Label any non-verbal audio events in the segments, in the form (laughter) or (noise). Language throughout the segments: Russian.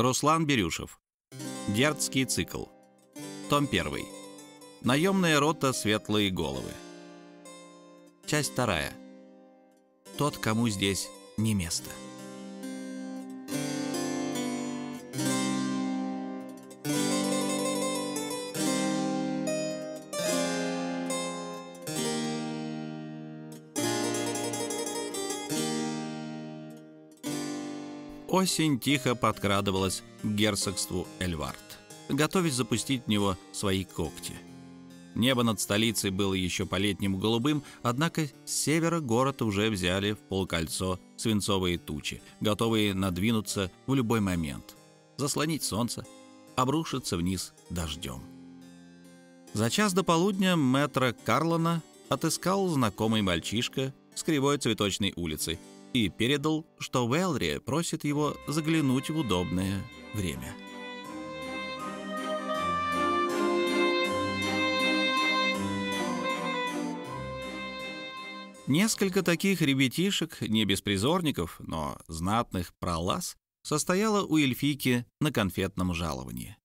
Руслан Берюшев. Дердский цикл. Том 1. Наемная рота «Светлые головы». Часть вторая. Тот, кому здесь не место. Осень тихо подкрадывалась к герцогству Эльвард, готовясь запустить в него свои когти. Небо над столицей было еще по-летнему голубым, однако с севера город уже взяли в полкольцо свинцовые тучи, готовые надвинуться в любой момент, заслонить солнце, обрушиться вниз дождем. За час до полудня мэтра Карлона отыскал знакомый мальчишка с кривой цветочной улицы – и передал, что Велри просит его заглянуть в удобное время. Несколько таких ребятишек, не беспризорников, но знатных пролаз, состояло у эльфийки на конфетном жаловании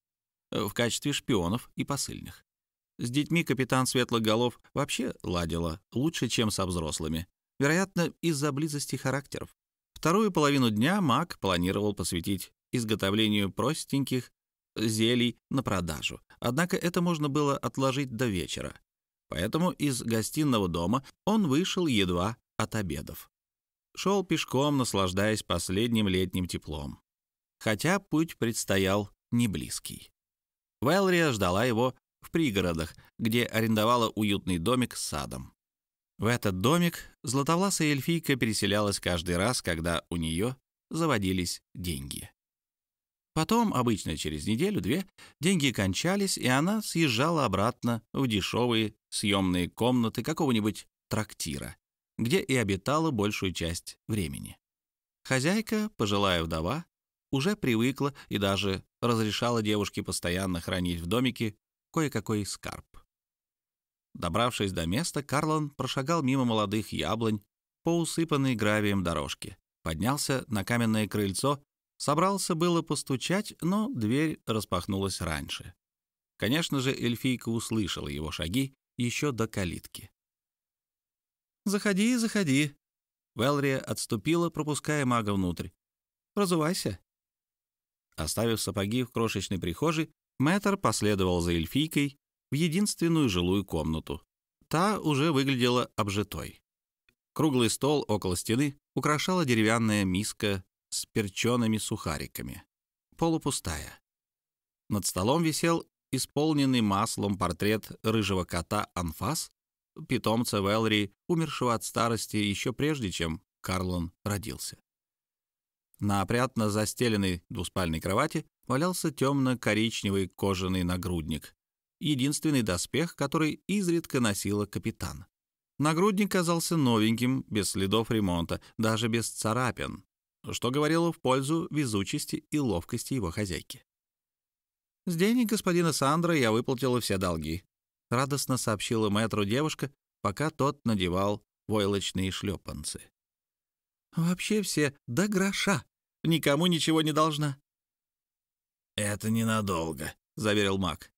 в качестве шпионов и посыльных. С детьми капитан Светлоголов вообще ладила лучше, чем со взрослыми, вероятно, из-за близости характеров. Вторую половину дня маг планировал посвятить изготовлению простеньких зелий на продажу, однако это можно было отложить до вечера. Поэтому из гостиного дома он вышел едва от обедов. Шел пешком, наслаждаясь последним летним теплом. Хотя путь предстоял не близкий. Вэлрия ждала его в пригородах, где арендовала уютный домик с садом. В этот домик златовласая эльфийка переселялась каждый раз, когда у нее заводились деньги. Потом, обычно через неделю-две, деньги кончались, и она съезжала обратно в дешевые съемные комнаты какого-нибудь трактира, где и обитала большую часть времени. Хозяйка, пожилая вдова, уже привыкла и даже разрешала девушке постоянно хранить в домике кое-какой скарб. Добравшись до места, Карлон прошагал мимо молодых яблонь по усыпанной гравием дорожке, поднялся на каменное крыльцо, собрался было постучать, но дверь распахнулась раньше. Конечно же, эльфийка услышала его шаги еще до калитки. «Заходи, заходи!» Велрия отступила, пропуская мага внутрь. «Разувайся!» Оставив сапоги в крошечной прихожей, Мэтр последовал за эльфийкой в единственную жилую комнату. Та уже выглядела обжитой. Круглый стол около стены украшала деревянная миска с перчеными сухариками. Полупустая. Над столом висел исполненный маслом портрет рыжего кота Анфас, питомца Велри, умершего от старости еще прежде, чем Карлон родился. На опрятно застеленной двуспальной кровати валялся темно-коричневый кожаный нагрудник, единственный доспех, который изредка носила капитан. Нагрудник казался новеньким, без следов ремонта, даже без царапин, что говорило в пользу везучести и ловкости его хозяйки. «С денег господина Сандра я выплатила все долги», — радостно сообщила мэтру девушка, пока тот надевал войлочные шлепанцы. «Вообще все до гроша. Никому ничего не должна». «Это ненадолго», — заверил маг.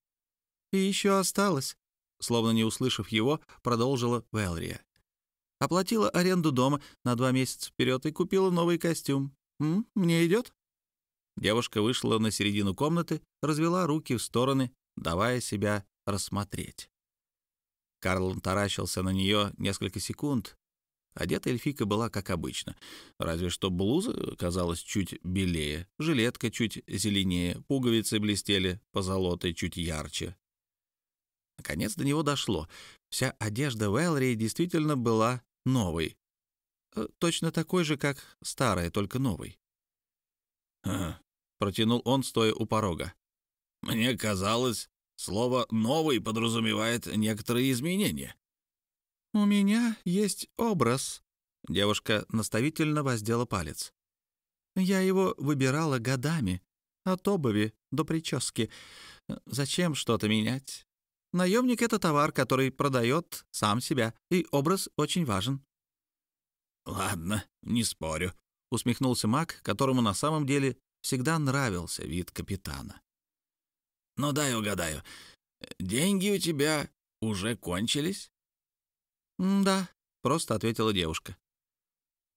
И еще осталось, словно не услышав его, продолжила Велрия. Оплатила аренду дома на два месяца вперед и купила новый костюм. М? Мне идет? Девушка вышла на середину комнаты, развела руки в стороны, давая себя рассмотреть. Карл таращился на нее несколько секунд. Одета эльфика была как обычно, разве что блуза казалась чуть белее, жилетка чуть зеленее, пуговицы блестели позолотой чуть ярче, Наконец до него дошло. Вся одежда Вэлри действительно была новой. Э, точно такой же, как старая, только новой. «Ага», — протянул он, стоя у порога. «Мне казалось, слово «новый» подразумевает некоторые изменения». «У меня есть образ», — девушка наставительно воздела палец. «Я его выбирала годами, от обуви до прически. Зачем что-то менять? Наемник — это товар, который продает сам себя, и образ очень важен». «Ладно, не спорю», — усмехнулся маг, которому на самом деле всегда нравился вид капитана. «Ну дай угадаю, деньги у тебя уже кончились?» «Да», — просто ответила девушка.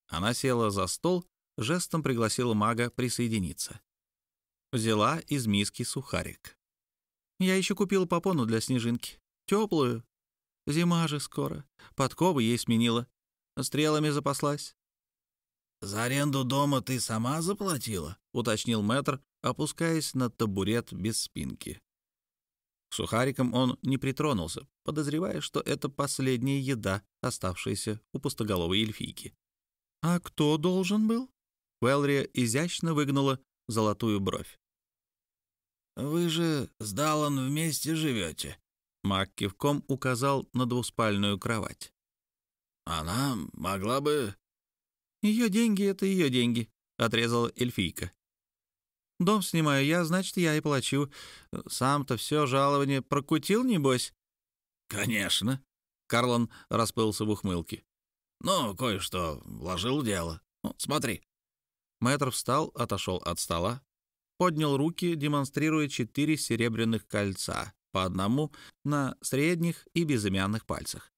Она села за стол, жестом пригласила мага присоединиться. Взяла из миски сухарик. «Я еще купила попону для снежинки. Теплую. Зима же скоро. Подковы ей сменила. Стрелами запаслась». «За аренду дома ты сама заплатила?» — уточнил мэтр, опускаясь на табурет без спинки. К сухарикам он не притронулся, подозревая, что это последняя еда, оставшаяся у пустоголовой эльфийки. «А кто должен был?» Велрия изящно выгнула золотую бровь. «Вы же с Даллан вместе живете?» Мак кивком указал на двуспальную кровать. «Она могла бы...» «Ее деньги — это ее деньги», — отрезала эльфийка. Дом снимаю я, значит, я и плачу. Сам-то все жалование прокутил, небось?» «Конечно», — Карлон расплылся в ухмылке. «Ну, кое-что вложил дело. Вот, смотри». Мэтр встал, отошел от стола, поднял руки, демонстрируя четыре серебряных кольца, по одному на средних и безымянных пальцах.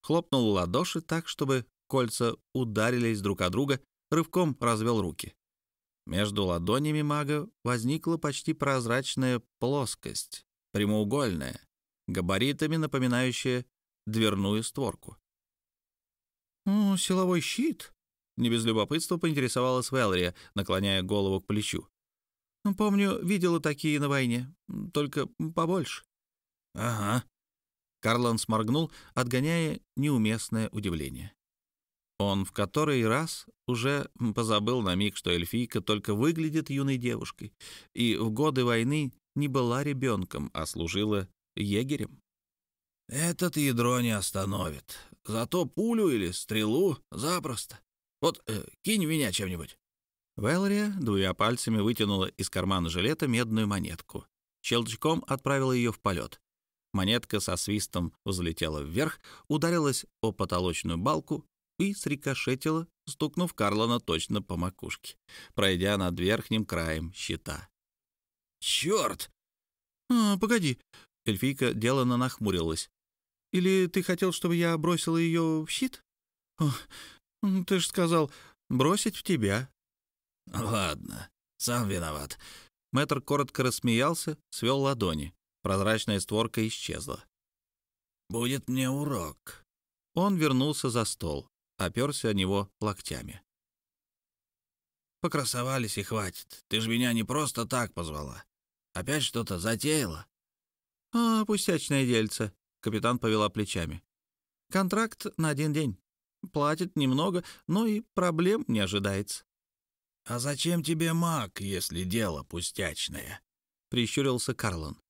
Хлопнул ладоши так, чтобы кольца ударились друг о друга, рывком развел руки. Между ладонями мага возникла почти прозрачная плоскость, прямоугольная, габаритами напоминающая дверную створку. «О, силовой щит!» — не без любопытства поинтересовалась Вэлрия, наклоняя голову к плечу. «Помню, видела такие на войне, только побольше». «Ага». Карлан сморгнул, отгоняя неуместное удивление. Он в который раз уже позабыл на миг, что эльфийка только выглядит юной девушкой, и в годы войны не была ребенком, а служила егерем. «Этот ядро не остановит. Зато пулю или стрелу запросто. Вот э, кинь меня чем-нибудь». Вэлрия двумя пальцами вытянула из кармана жилета медную монетку. Щелчком отправила ее в полет. Монетка со свистом взлетела вверх, ударилась о потолочную балку и срикошетила, стукнув Карлона точно по макушке, пройдя над верхним краем щита. «Черт!» «А, погоди!» — эльфийка делано нахмурилась. «Или ты хотел, чтобы я бросила ее в щит? О, ты же сказал, бросить в тебя». «Ладно, сам виноват». Мэтр коротко рассмеялся, свел ладони. Прозрачная створка исчезла. «Будет мне урок». Он вернулся за стол оперся о него локтями. «Покрасовались и хватит. Ты же меня не просто так позвала. Опять что-то затеяла?» «А, пустячное дельце», — капитан повела плечами. «Контракт на один день. Платит немного, но и проблем не ожидается». «А зачем тебе маг, если дело пустячное?» — прищурился Карлон.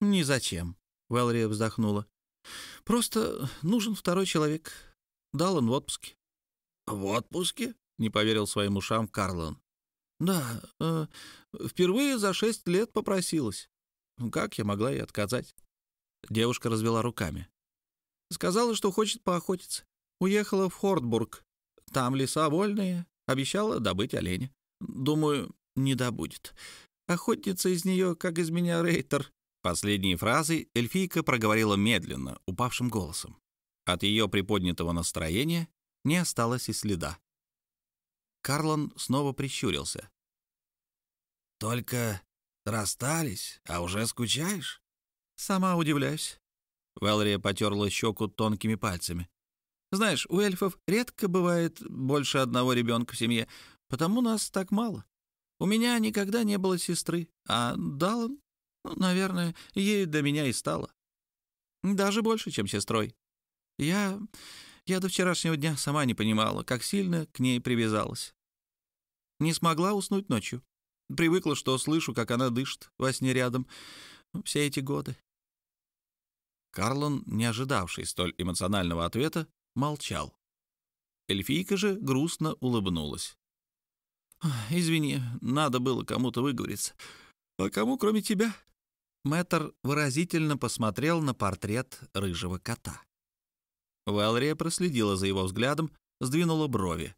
«Ни зачем», — Вэлри вздохнула. «Просто нужен второй человек. Даллан в отпуске». «В отпуске?» — не поверил своим ушам Карлон. «Да, э, впервые за шесть лет попросилась. Как я могла ей отказать?» Девушка развела руками. Сказала, что хочет поохотиться. Уехала в Хортбург. Там леса вольные. Обещала добыть оленя. Думаю, не добудет. Охотница из нее, как из меня рейтер. Последние фразы эльфийка проговорила медленно, упавшим голосом. От ее приподнятого настроения не осталось и следа. Карлон снова прищурился. «Только расстались, а уже скучаешь?» «Сама удивляюсь». Вэлрия потерла щеку тонкими пальцами. «Знаешь, у эльфов редко бывает больше одного ребенка в семье, потому нас так мало. У меня никогда не было сестры, а Даллан, ну, наверное, ей до меня и стало. Даже больше, чем сестрой. Я... я до вчерашнего дня сама не понимала, как сильно к ней привязалась. Не смогла уснуть ночью. Привыкла, что слышу, как она дышит во сне рядом все эти годы. Карлон, не ожидавший столь эмоционального ответа, молчал. Эльфийка же грустно улыбнулась. «Извини, надо было кому-то выговориться. А кому, кроме тебя?» Мэтр выразительно посмотрел на портрет рыжего кота. Валрия проследила за его взглядом, сдвинула брови.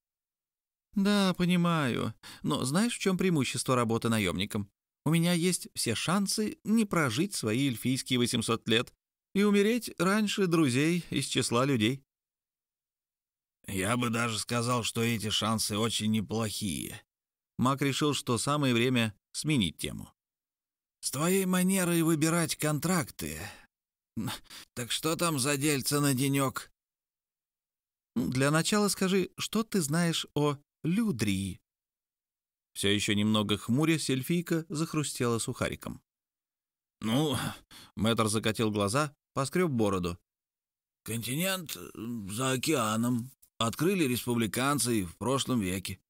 «Да, понимаю. Но знаешь, в чем преимущество работы наемником? У меня есть все шансы не прожить свои эльфийские 800 лет и умереть раньше друзей из числа людей». «Я бы даже сказал, что эти шансы очень неплохие». Мак решил, что самое время сменить тему. «С твоей манерой выбирать контракты. Так что там за дельца на денек?» «Для начала скажи, что ты знаешь о Людрии?» Все еще немного хмурясь, эльфийка захрустела сухариком. «Ну...» — мэтр закатил глаза, поскреб бороду. «Континент за океаном. Открыли республиканцы в прошлом веке.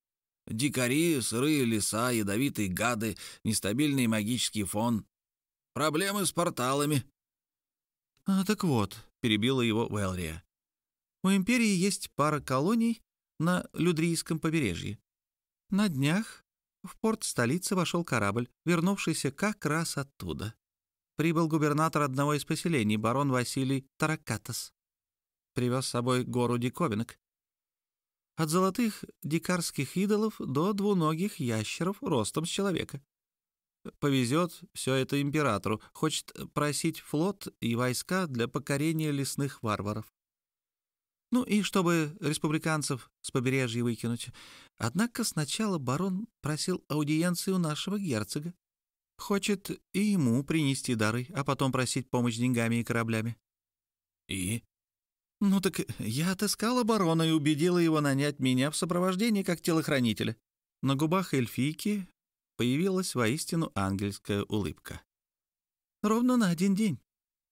Дикари, сырые леса, ядовитые гады, нестабильный магический фон. Проблемы с порталами». «А, «Так вот», — перебила его Уэлрия. «У Империи есть пара колоний на Людрийском побережье. На днях в порт столицы вошел корабль, вернувшийся как раз оттуда. Прибыл губернатор одного из поселений, барон Василий Таракатас. Привез с собой гору диковинок. От золотых дикарских идолов до двуногих ящеров ростом с человека. Повезет все это императору, хочет просить флот и войска для покорения лесных варваров. Ну и чтобы республиканцев с побережья выкинуть. Однако сначала барон просил аудиенции у нашего герцога. Хочет и ему принести дары, а потом просить помощь деньгами и кораблями. И? Ну так я отыскала барона и убедила его нанять меня в сопровождении как телохранителя. На губах эльфийки появилась воистину ангельская улыбка. Ровно на один день.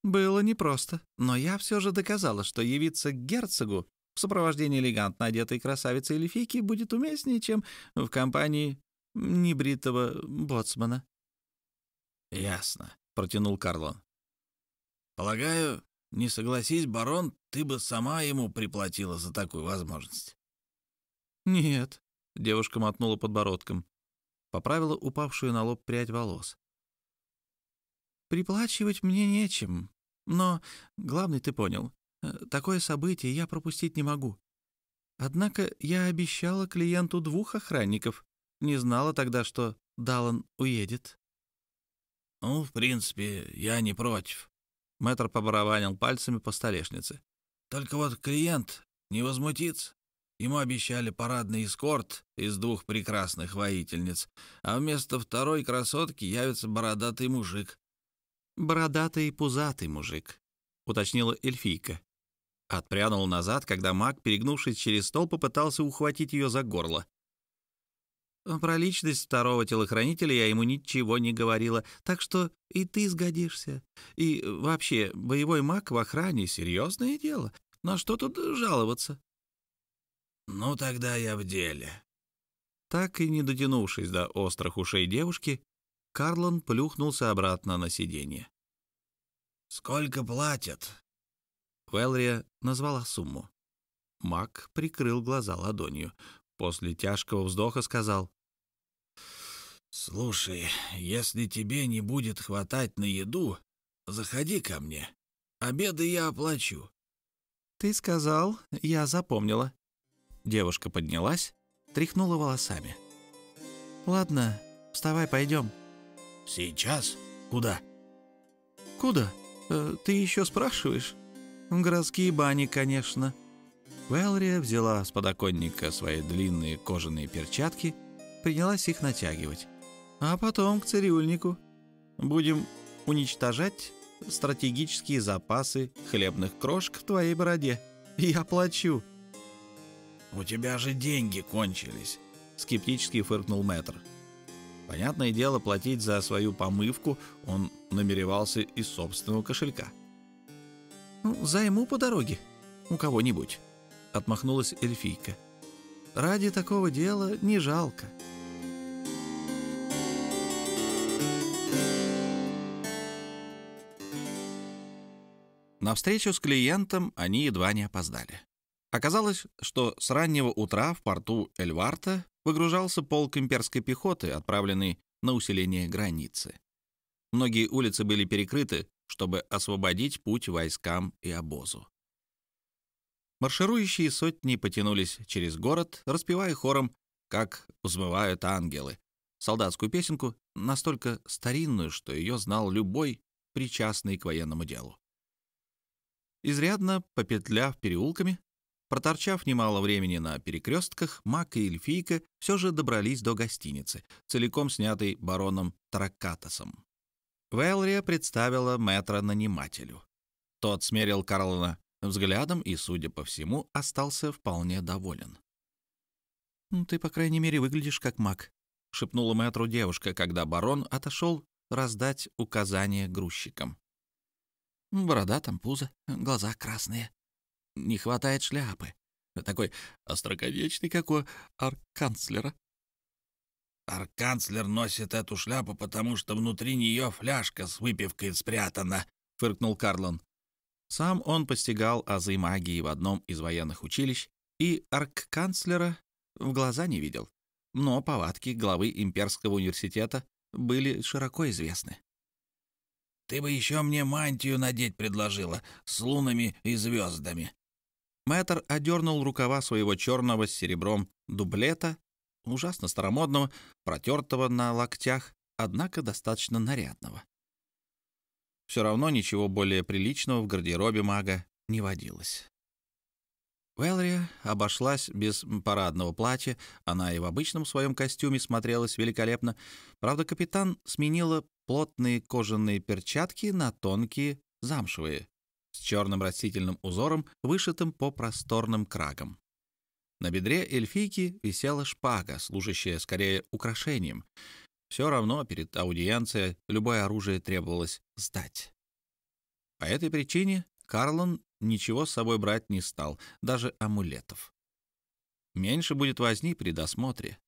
Было непросто, но я все же доказала, что явиться к герцогу в сопровождении элегантно одетой красавицы эльфийки будет уместнее, чем в компании небритого боцмана. «Ясно», — протянул Карлон. «Полагаю, не согласись, барон, ты бы сама ему приплатила за такую возможность». «Нет», — девушка мотнула подбородком, поправила упавшую на лоб прядь волос. Приплачивать мне нечем. Но главный ты понял. Э, такое событие я пропустить не могу. Однако я обещала клиенту двух охранников. Не знала тогда, что Даллан уедет. «Ну, в принципе, я не против». Мэтр побарабанил пальцами по столешнице. «Только вот клиент не возмутится. Ему обещали парадный эскорт из двух прекрасных воительниц, а вместо второй красотки явится бородатый мужик бородатый и пузатый мужик», — уточнила эльфийка. Отпрянул назад, когда маг, перегнувшись через стол, попытался ухватить ее за горло. Про личность второго телохранителя я ему ничего не говорила, так что и ты сгодишься. И вообще, боевой маг в охране — серьезное дело. На что тут жаловаться? Ну, тогда я в деле. Так и не дотянувшись до острых ушей девушки, Карлон плюхнулся обратно на сиденье. «Сколько платят?» Велрия назвала сумму. Мак прикрыл глаза ладонью. После тяжкого вздоха сказал. «Слушай, если тебе не будет хватать на еду, заходи ко мне. Обеды я оплачу». «Ты сказал, я запомнила». Девушка поднялась, тряхнула волосами. «Ладно, вставай, пойдем». «Сейчас? Куда?» «Куда? Э, ты еще спрашиваешь?» «В городские бани, конечно». Вэлрия взяла с подоконника свои длинные кожаные перчатки, принялась их натягивать. «А потом к цирюльнику. Будем уничтожать стратегические запасы хлебных крошек в твоей бороде. Я плачу». «У тебя же деньги кончились», — скептически фыркнул мэтр. Понятное дело, платить за свою помывку он намеревался из собственного кошелька. «Ну, «Займу по дороге у кого-нибудь», — отмахнулась эльфийка. «Ради такого дела не жалко». На встречу с клиентом они едва не опоздали. Оказалось, что с раннего утра в порту Эльварта выгружался полк имперской пехоты, отправленный на усиление границы. Многие улицы были перекрыты, чтобы освободить путь войскам и обозу. Марширующие сотни потянулись через город, распевая хором как взмывают ангелы, солдатскую песенку, настолько старинную, что ее знал любой, причастный к военному делу. Изрядно попетляв переулками, проторчав немало времени на перекрестках, Мак и Эльфийка все же добрались до гостиницы, целиком снятой бароном Таракатосом. Вэлрия представила мэтра нанимателю. Тот смерил Карлона взглядом и, судя по всему, остался вполне доволен. «Ты, по крайней мере, выглядишь как маг», — шепнула мэтру девушка, когда барон отошел раздать указания грузчикам. «Борода там, пузо, глаза красные. Не хватает шляпы. Такой остроконечный, как у арканцлера». «Арканцлер носит эту шляпу, потому что внутри нее фляжка с выпивкой спрятана», — фыркнул Карлон. Сам он постигал азы магии в одном из военных училищ и аркканцлера в глаза не видел, но повадки главы имперского университета были широко известны. «Ты бы еще мне мантию надеть предложила с лунами и звездами». Мэтр одернул рукава своего черного с серебром дублета, ужасно старомодного, протертого на локтях, однако достаточно нарядного. Все равно ничего более приличного в гардеробе мага не водилось. Вэлрия обошлась без парадного платья, она и в обычном своем костюме смотрелась великолепно. Правда, капитан сменила плотные кожаные перчатки на тонкие замшевые, с черным растительным узором, вышитым по просторным крагам. На бедре эльфийки висела шпага, служащая скорее украшением. Все равно перед аудиенцией любое оружие требовалось сдать. По этой причине Карлон ничего с собой брать не стал, даже амулетов. Меньше будет возни при досмотре.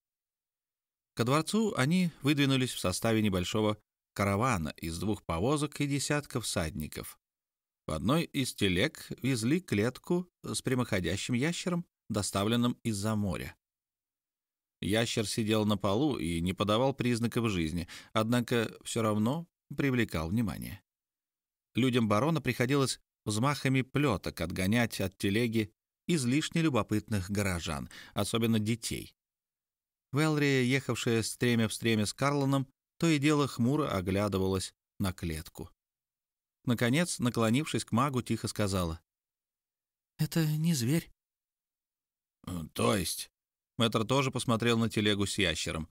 Ко дворцу они выдвинулись в составе небольшого каравана из двух повозок и десятков всадников. В одной из телег везли клетку с прямоходящим ящером, доставленным из-за моря. Ящер сидел на полу и не подавал признаков жизни, однако все равно привлекал внимание. Людям барона приходилось взмахами плеток отгонять от телеги излишне любопытных горожан, особенно детей. Велрия, ехавшая стремя в стремя с Карлоном, то и дело хмуро оглядывалась на клетку. Наконец, наклонившись к магу, тихо сказала. «Это не зверь». «То есть?» Мэтр тоже посмотрел на телегу с ящером.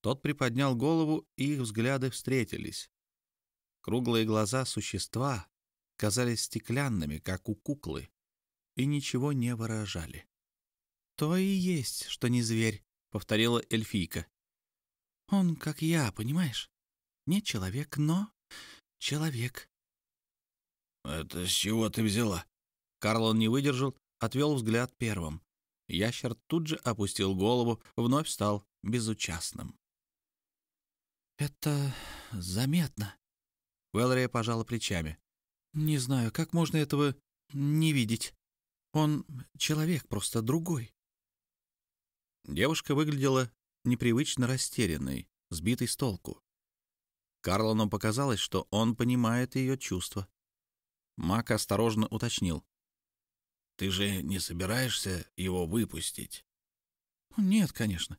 Тот приподнял голову, и их взгляды встретились. Круглые глаза существа казались стеклянными, как у куклы, и ничего не выражали. «То и есть, что не зверь», — повторила эльфийка. «Он как я, понимаешь? Не человек, но человек». «Это с чего ты взяла?» Карлон не выдержал, отвел взгляд первым. Ящер тут же опустил голову, вновь стал безучастным. «Это заметно», — Велрия пожала плечами. «Не знаю, как можно этого не видеть. Он человек, просто другой». Девушка выглядела непривычно растерянной, сбитой с толку. Карлону показалось, что он понимает ее чувства. Мак осторожно уточнил. Ты же не собираешься его выпустить? Нет, конечно.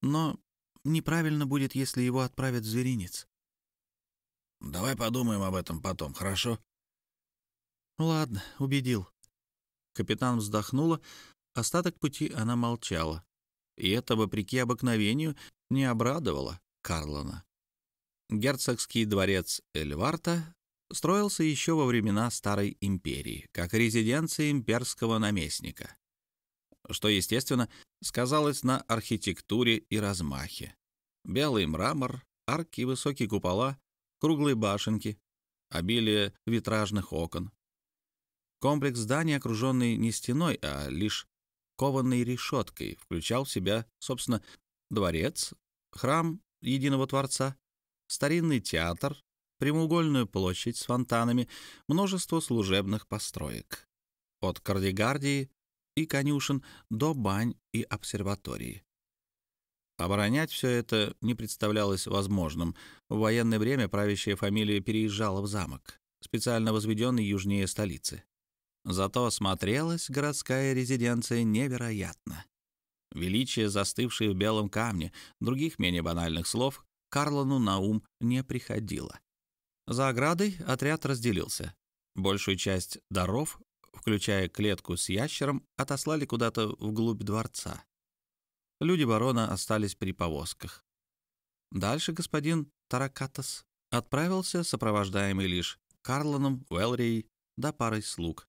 Но неправильно будет, если его отправят в зверинец. Давай подумаем об этом потом, хорошо? Ладно, убедил. Капитан вздохнула. Остаток пути она молчала. И это, вопреки обыкновению, не обрадовало Карлона. Герцогский дворец Эльварта строился еще во времена Старой империи, как резиденция имперского наместника, что, естественно, сказалось на архитектуре и размахе. Белый мрамор, арки, высокие купола, круглые башенки, обилие витражных окон. Комплекс зданий, окруженный не стеной, а лишь кованой решеткой, включал в себя, собственно, дворец, храм Единого Творца, старинный театр, прямоугольную площадь с фонтанами, множество служебных построек. От кардигардии и конюшен до бань и обсерватории. Оборонять все это не представлялось возможным. В военное время правящая фамилия переезжала в замок, специально возведенный южнее столицы. Зато смотрелась городская резиденция невероятно. величие, застывшее в белом камне, других менее банальных слов Карлону на ум не приходило. За оградой отряд разделился. Большую часть даров, включая клетку с ящером, отослали куда-то вглубь дворца. Люди барона остались при повозках. Дальше господин Таракатас отправился, сопровождаемый лишь Карлоном, Уэлрией да парой слуг.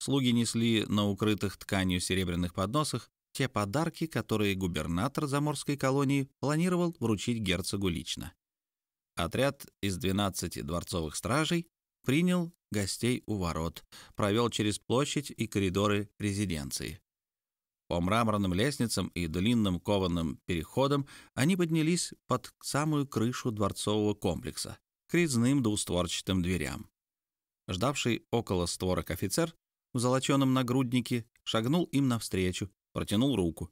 Слуги несли на укрытых тканью серебряных подносах те подарки, которые губернатор заморской колонии планировал вручить герцогу лично. Отряд из 12 дворцовых стражей принял гостей у ворот, провел через площадь и коридоры резиденции. По мраморным лестницам и длинным кованым переходам они поднялись под самую крышу дворцового комплекса, к резным двустворчатым дверям. Ждавший около створок офицер в золоченом нагруднике шагнул им навстречу, протянул руку.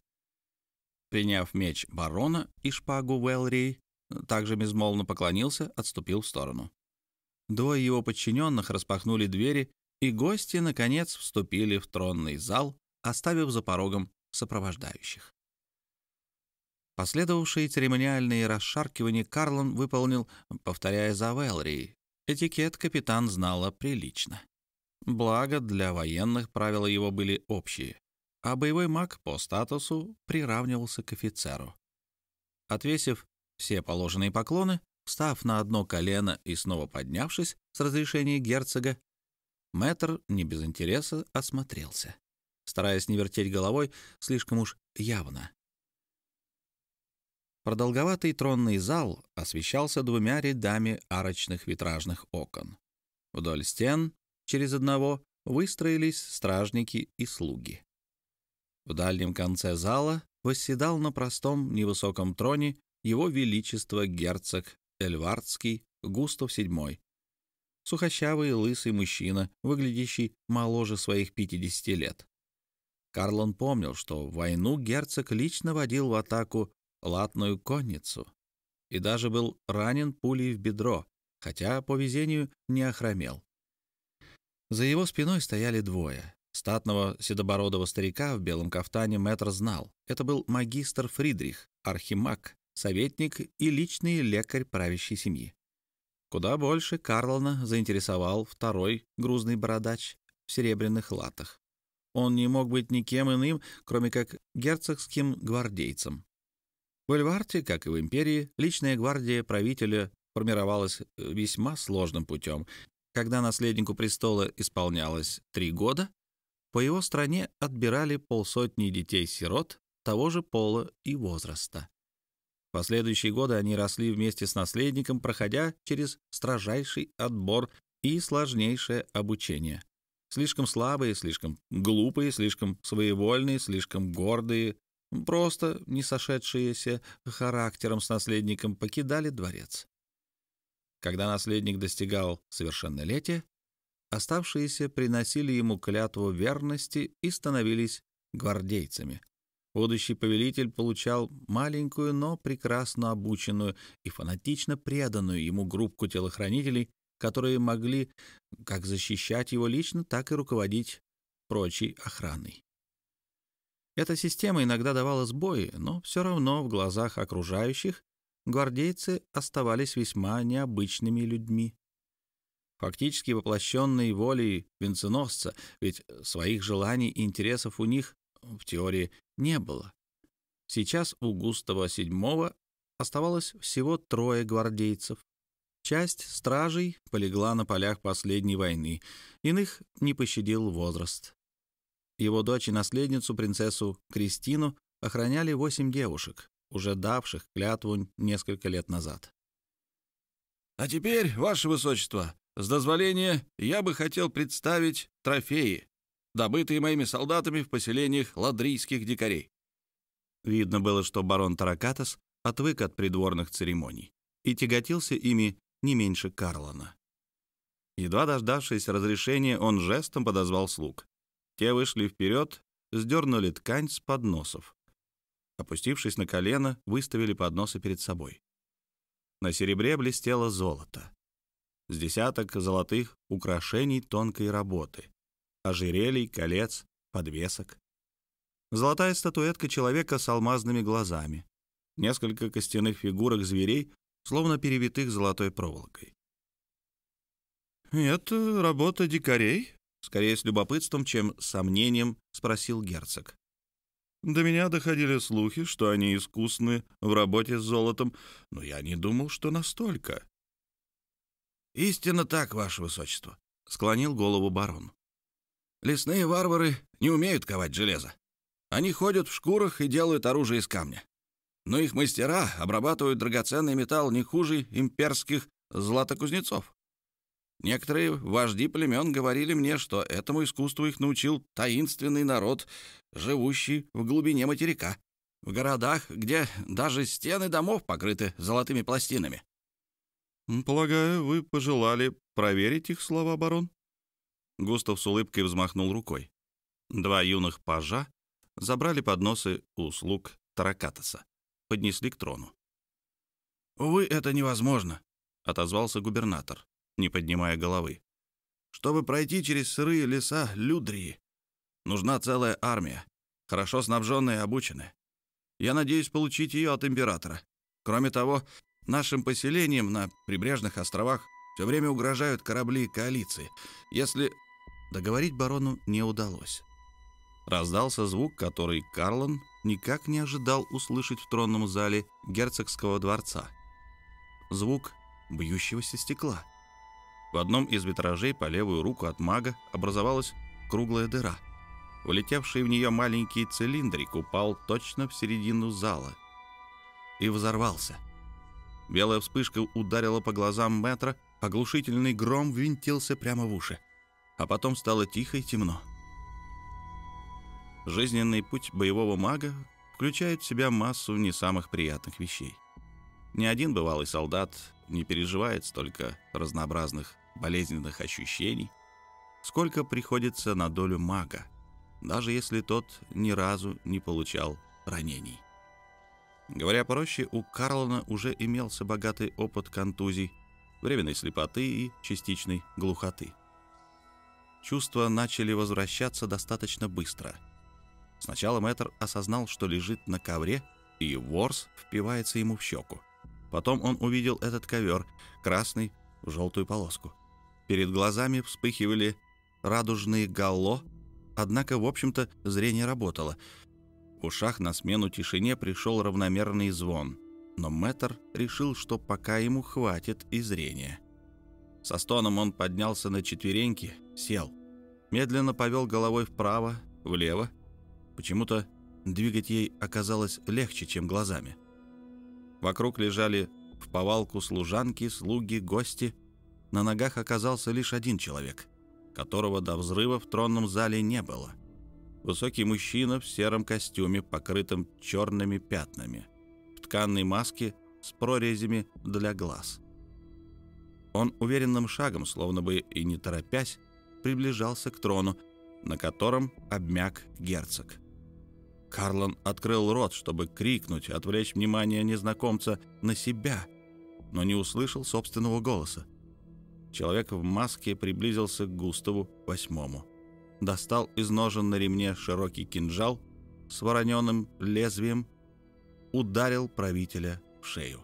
Приняв меч барона и шпагу Уэлри, также безмолвно поклонился, отступил в сторону. Двое его подчиненных распахнули двери, и гости, наконец, вступили в тронный зал, оставив за порогом сопровождающих. Последовавшие церемониальные расшаркивания Карлон выполнил, повторяя за Велри. Этикет капитан знала прилично. Благо, для военных правила его были общие а боевой маг по статусу приравнивался к офицеру. Отвесив все положенные поклоны, встав на одно колено и снова поднявшись с разрешения герцога, мэтр не без интереса осмотрелся, стараясь не вертеть головой слишком уж явно. Продолговатый тронный зал освещался двумя рядами арочных витражных окон. Вдоль стен, через одного, выстроились стражники и слуги. В дальнем конце зала восседал на простом невысоком троне его величество герцог Эльвардский Густав VII. Сухощавый лысый мужчина, выглядящий моложе своих 50 лет. Карлон помнил, что в войну герцог лично водил в атаку латную конницу и даже был ранен пулей в бедро, хотя по везению не охромел. За его спиной стояли двое Статного седобородого старика в белом кафтане мэтр знал. Это был магистр Фридрих, архимаг, советник и личный лекарь правящей семьи. Куда больше Карлона заинтересовал второй грузный бородач в серебряных латах. Он не мог быть никем иным, кроме как герцогским гвардейцем. В Эльварте, как и в империи, личная гвардия правителя формировалась весьма сложным путем. Когда наследнику престола исполнялось три года, по его стране отбирали полсотни детей-сирот того же пола и возраста. В последующие годы они росли вместе с наследником, проходя через строжайший отбор и сложнейшее обучение. Слишком слабые, слишком глупые, слишком своевольные, слишком гордые, просто не сошедшиеся характером с наследником покидали дворец. Когда наследник достигал совершеннолетия, Оставшиеся приносили ему клятву верности и становились гвардейцами. Будущий повелитель получал маленькую, но прекрасно обученную и фанатично преданную ему группку телохранителей, которые могли как защищать его лично, так и руководить прочей охраной. Эта система иногда давала сбои, но все равно в глазах окружающих гвардейцы оставались весьма необычными людьми фактически воплощенной волей венценосца, ведь своих желаний и интересов у них в теории не было. Сейчас у Густава VII оставалось всего трое гвардейцев. Часть стражей полегла на полях последней войны, иных не пощадил возраст. Его дочь и наследницу, принцессу Кристину, охраняли восемь девушек, уже давших клятву несколько лет назад. «А теперь, ваше высочество, с дозволения, я бы хотел представить трофеи, добытые моими солдатами в поселениях ладрийских дикарей. Видно было, что барон Таракатас отвык от придворных церемоний и тяготился ими не меньше Карлона. Едва дождавшись разрешения, он жестом подозвал слуг. Те вышли вперед, сдернули ткань с подносов. Опустившись на колено, выставили подносы перед собой. На серебре блестело золото с десяток золотых украшений тонкой работы, ожерелий, колец, подвесок. Золотая статуэтка человека с алмазными глазами. Несколько костяных фигурок зверей, словно перевитых золотой проволокой. «Это работа дикарей?» Скорее с любопытством, чем с сомнением, спросил герцог. До меня доходили слухи, что они искусны в работе с золотом, но я не думал, что настолько. «Истинно так, ваше высочество», — склонил голову барон. «Лесные варвары не умеют ковать железо. Они ходят в шкурах и делают оружие из камня. Но их мастера обрабатывают драгоценный металл не хуже имперских златокузнецов. Некоторые вожди племен говорили мне, что этому искусству их научил таинственный народ, живущий в глубине материка, в городах, где даже стены домов покрыты золотыми пластинами. «Полагаю, вы пожелали проверить их слова, барон?» Густав с улыбкой взмахнул рукой. Два юных пажа забрали подносы у слуг Таракатаса, поднесли к трону. «Увы, это невозможно», — отозвался губернатор не поднимая головы. «Чтобы пройти через сырые леса Людрии, нужна целая армия, хорошо снабженная и обученная. Я надеюсь получить ее от императора. Кроме того, нашим поселениям на прибрежных островах все время угрожают корабли коалиции. Если...» Договорить барону не удалось. Раздался звук, который Карлон никак не ожидал услышать в тронном зале герцогского дворца. Звук бьющегося стекла — в одном из витражей по левую руку от мага образовалась круглая дыра. Влетевший в нее маленький цилиндрик упал точно в середину зала и взорвался. Белая вспышка ударила по глазам метра, оглушительный гром винтился прямо в уши, а потом стало тихо и темно. Жизненный путь боевого мага включает в себя массу не самых приятных вещей. Ни один бывалый солдат не переживает столько разнообразных болезненных ощущений, сколько приходится на долю мага, даже если тот ни разу не получал ранений. Говоря проще, у Карлона уже имелся богатый опыт контузий, временной слепоты и частичной глухоты. Чувства начали возвращаться достаточно быстро. Сначала мэтр осознал, что лежит на ковре, и ворс впивается ему в щеку. Потом он увидел этот ковер, красный, в желтую полоску. Перед глазами вспыхивали радужные галло, однако, в общем-то, зрение работало. В ушах на смену тишине пришел равномерный звон, но мэтр решил, что пока ему хватит и зрения. Со стоном он поднялся на четвереньки, сел, медленно повел головой вправо, влево. Почему-то двигать ей оказалось легче, чем глазами. — Вокруг лежали в повалку служанки, слуги, гости. На ногах оказался лишь один человек, которого до взрыва в тронном зале не было. Высокий мужчина в сером костюме, покрытом черными пятнами, в тканной маске с прорезями для глаз. Он уверенным шагом, словно бы и не торопясь, приближался к трону, на котором обмяк герцог. Карлон открыл рот, чтобы крикнуть, отвлечь внимание незнакомца на себя, но не услышал собственного голоса. Человек в маске приблизился к Густаву восьмому. Достал из ножен на ремне широкий кинжал с вороненным лезвием, ударил правителя в шею.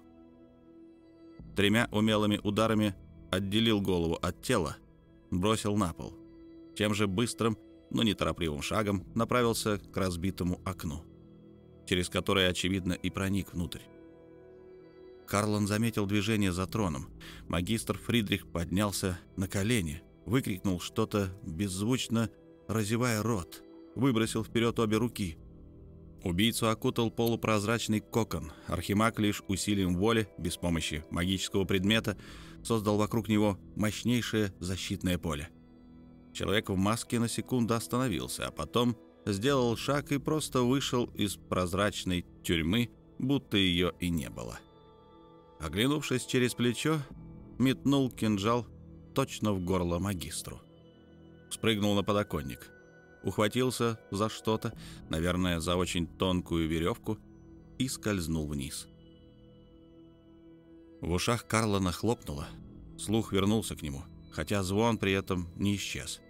Тремя умелыми ударами отделил голову от тела, бросил на пол. Тем же быстрым но неторопливым шагом направился к разбитому окну, через которое, очевидно, и проник внутрь. Карлон заметил движение за троном. Магистр Фридрих поднялся на колени, выкрикнул что-то, беззвучно разевая рот, выбросил вперед обе руки. Убийцу окутал полупрозрачный кокон. Архимаг лишь усилием воли, без помощи магического предмета, создал вокруг него мощнейшее защитное поле. Человек в маске на секунду остановился, а потом сделал шаг и просто вышел из прозрачной тюрьмы, будто ее и не было. Оглянувшись через плечо, метнул кинжал точно в горло магистру. Спрыгнул на подоконник, ухватился за что-то, наверное, за очень тонкую веревку, и скользнул вниз. В ушах Карла нахлопнуло, слух вернулся к нему, хотя звон при этом не исчез.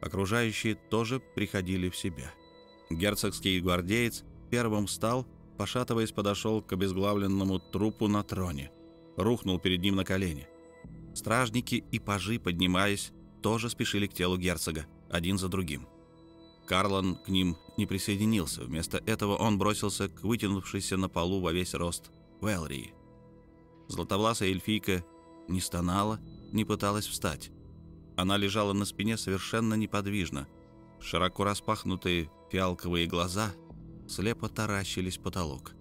Окружающие тоже приходили в себя. Герцогский гвардеец первым встал, пошатываясь, подошел к обезглавленному трупу на троне, рухнул перед ним на колени. Стражники и пажи, поднимаясь, тоже спешили к телу герцога, один за другим. Карлан к ним не присоединился. Вместо этого он бросился к вытянувшейся на полу во весь рост Велрии. Златовласая эльфийка не стонала, не пыталась встать. Она лежала на спине совершенно неподвижно. Широко распахнутые фиалковые глаза слепо таращились потолок.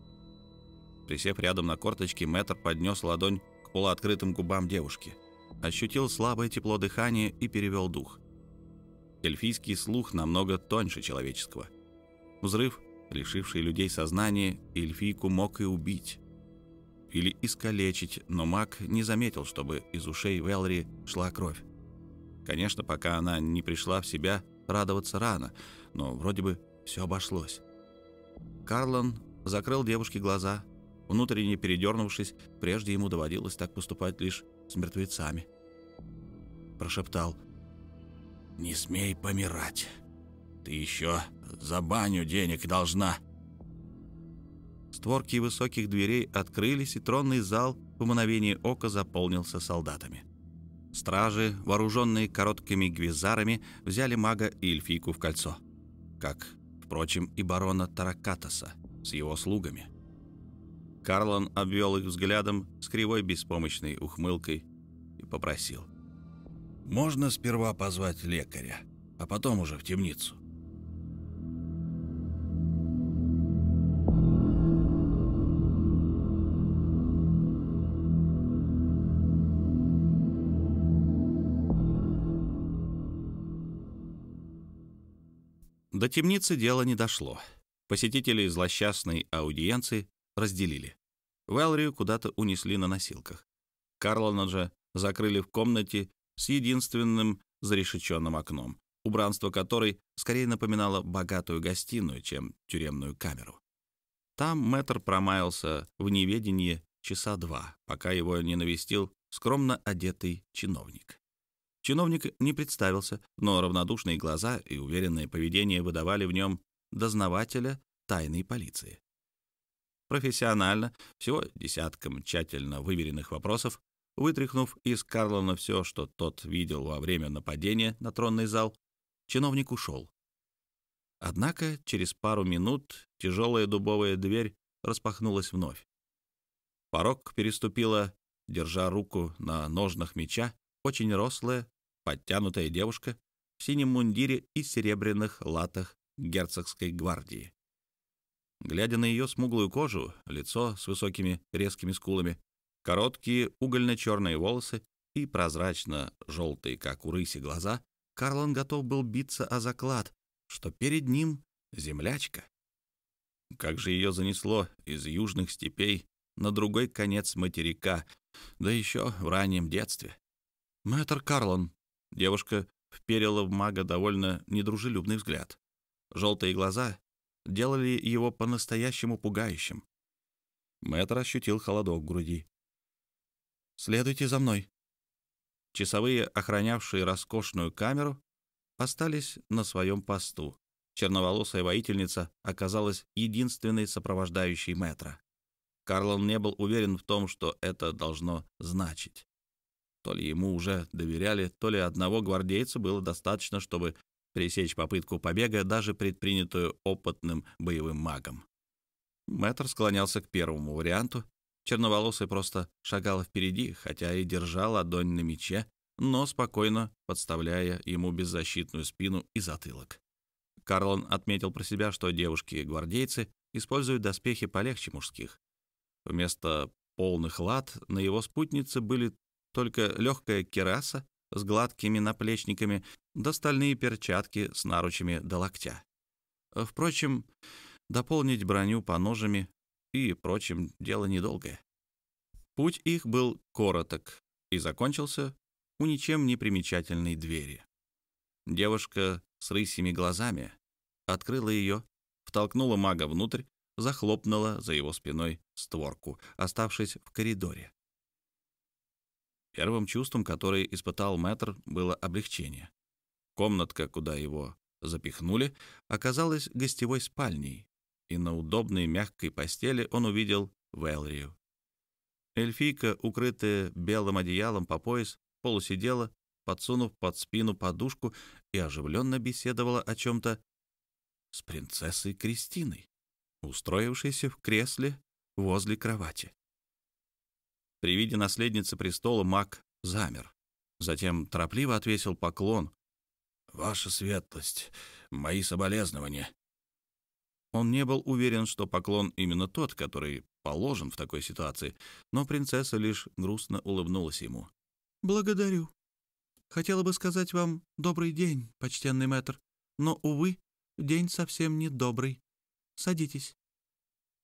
Присев рядом на корточке, мэтр поднес ладонь к полуоткрытым губам девушки. Ощутил слабое тепло дыхания и перевел дух. Эльфийский слух намного тоньше человеческого. Взрыв, лишивший людей сознания, эльфийку мог и убить. Или искалечить, но маг не заметил, чтобы из ушей Велри шла кровь. Конечно, пока она не пришла в себя, радоваться рано, но вроде бы все обошлось. Карлан закрыл девушке глаза, внутренне передернувшись, прежде ему доводилось так поступать лишь с мертвецами. Прошептал — не смей помирать. Ты еще за баню денег должна. Створки высоких дверей открылись, и тронный зал в мгновение ока заполнился солдатами. Стражи, вооруженные короткими гвизарами, взяли мага и эльфийку в кольцо. Как, впрочем, и барона Таракатоса с его слугами. Карлан обвел их взглядом с кривой беспомощной ухмылкой и попросил — можно сперва позвать лекаря, а потом уже в темницу. До темницы дело не дошло. Посетителей злосчастной аудиенции разделили. Вэлрию куда-то унесли на носилках. Карлона же закрыли в комнате с единственным зарешеченным окном, убранство которой скорее напоминало богатую гостиную, чем тюремную камеру. Там мэтр промаялся в неведении часа два, пока его не навестил скромно одетый чиновник. Чиновник не представился, но равнодушные глаза и уверенное поведение выдавали в нем дознавателя тайной полиции. Профессионально, всего десятком тщательно выверенных вопросов, Вытряхнув из Карлона все, что тот видел во время нападения на тронный зал, чиновник ушел. Однако через пару минут тяжелая дубовая дверь распахнулась вновь. Порог переступила, держа руку на ножнах меча, очень рослая, подтянутая девушка в синем мундире и серебряных латах герцогской гвардии. Глядя на ее смуглую кожу, лицо с высокими резкими скулами, Короткие угольно-черные волосы и прозрачно-желтые, как у рыси, глаза, Карлон готов был биться о заклад, что перед ним землячка. Как же ее занесло из южных степей на другой конец материка, да еще в раннем детстве. «Мэтр Карлон», — девушка вперила в мага довольно недружелюбный взгляд. Желтые глаза делали его по-настоящему пугающим. Мэтр ощутил холодок в груди. Следуйте за мной». Часовые, охранявшие роскошную камеру, остались на своем посту. Черноволосая воительница оказалась единственной сопровождающей метра. Карлон не был уверен в том, что это должно значить. То ли ему уже доверяли, то ли одного гвардейца было достаточно, чтобы пресечь попытку побега, даже предпринятую опытным боевым магом. Мэтр склонялся к первому варианту, Черноволосая просто шагала впереди, хотя и держала ладонь на мече, но спокойно подставляя ему беззащитную спину и затылок. Карлон отметил про себя, что девушки-гвардейцы используют доспехи полегче мужских. Вместо полных лад на его спутнице были только легкая кераса с гладкими наплечниками да стальные перчатки с наручами до локтя. Впрочем, дополнить броню по ножами и прочим дело недолгое. Путь их был короток и закончился у ничем не примечательной двери. Девушка с рысьими глазами открыла ее, втолкнула мага внутрь, захлопнула за его спиной створку, оставшись в коридоре. Первым чувством, которое испытал мэтр, было облегчение. Комнатка, куда его запихнули, оказалась гостевой спальней, и на удобной мягкой постели он увидел Вэлрию. Эльфийка, укрытая белым одеялом по пояс, полусидела, подсунув под спину подушку и оживленно беседовала о чем-то с принцессой Кристиной, устроившейся в кресле возле кровати. При виде наследницы престола маг замер. Затем торопливо отвесил поклон. «Ваша светлость, мои соболезнования». Он не был уверен, что поклон именно тот, который положен в такой ситуации, но принцесса лишь грустно улыбнулась ему. «Благодарю. Хотела бы сказать вам добрый день, почтенный мэтр, но, увы, день совсем не добрый. Садитесь».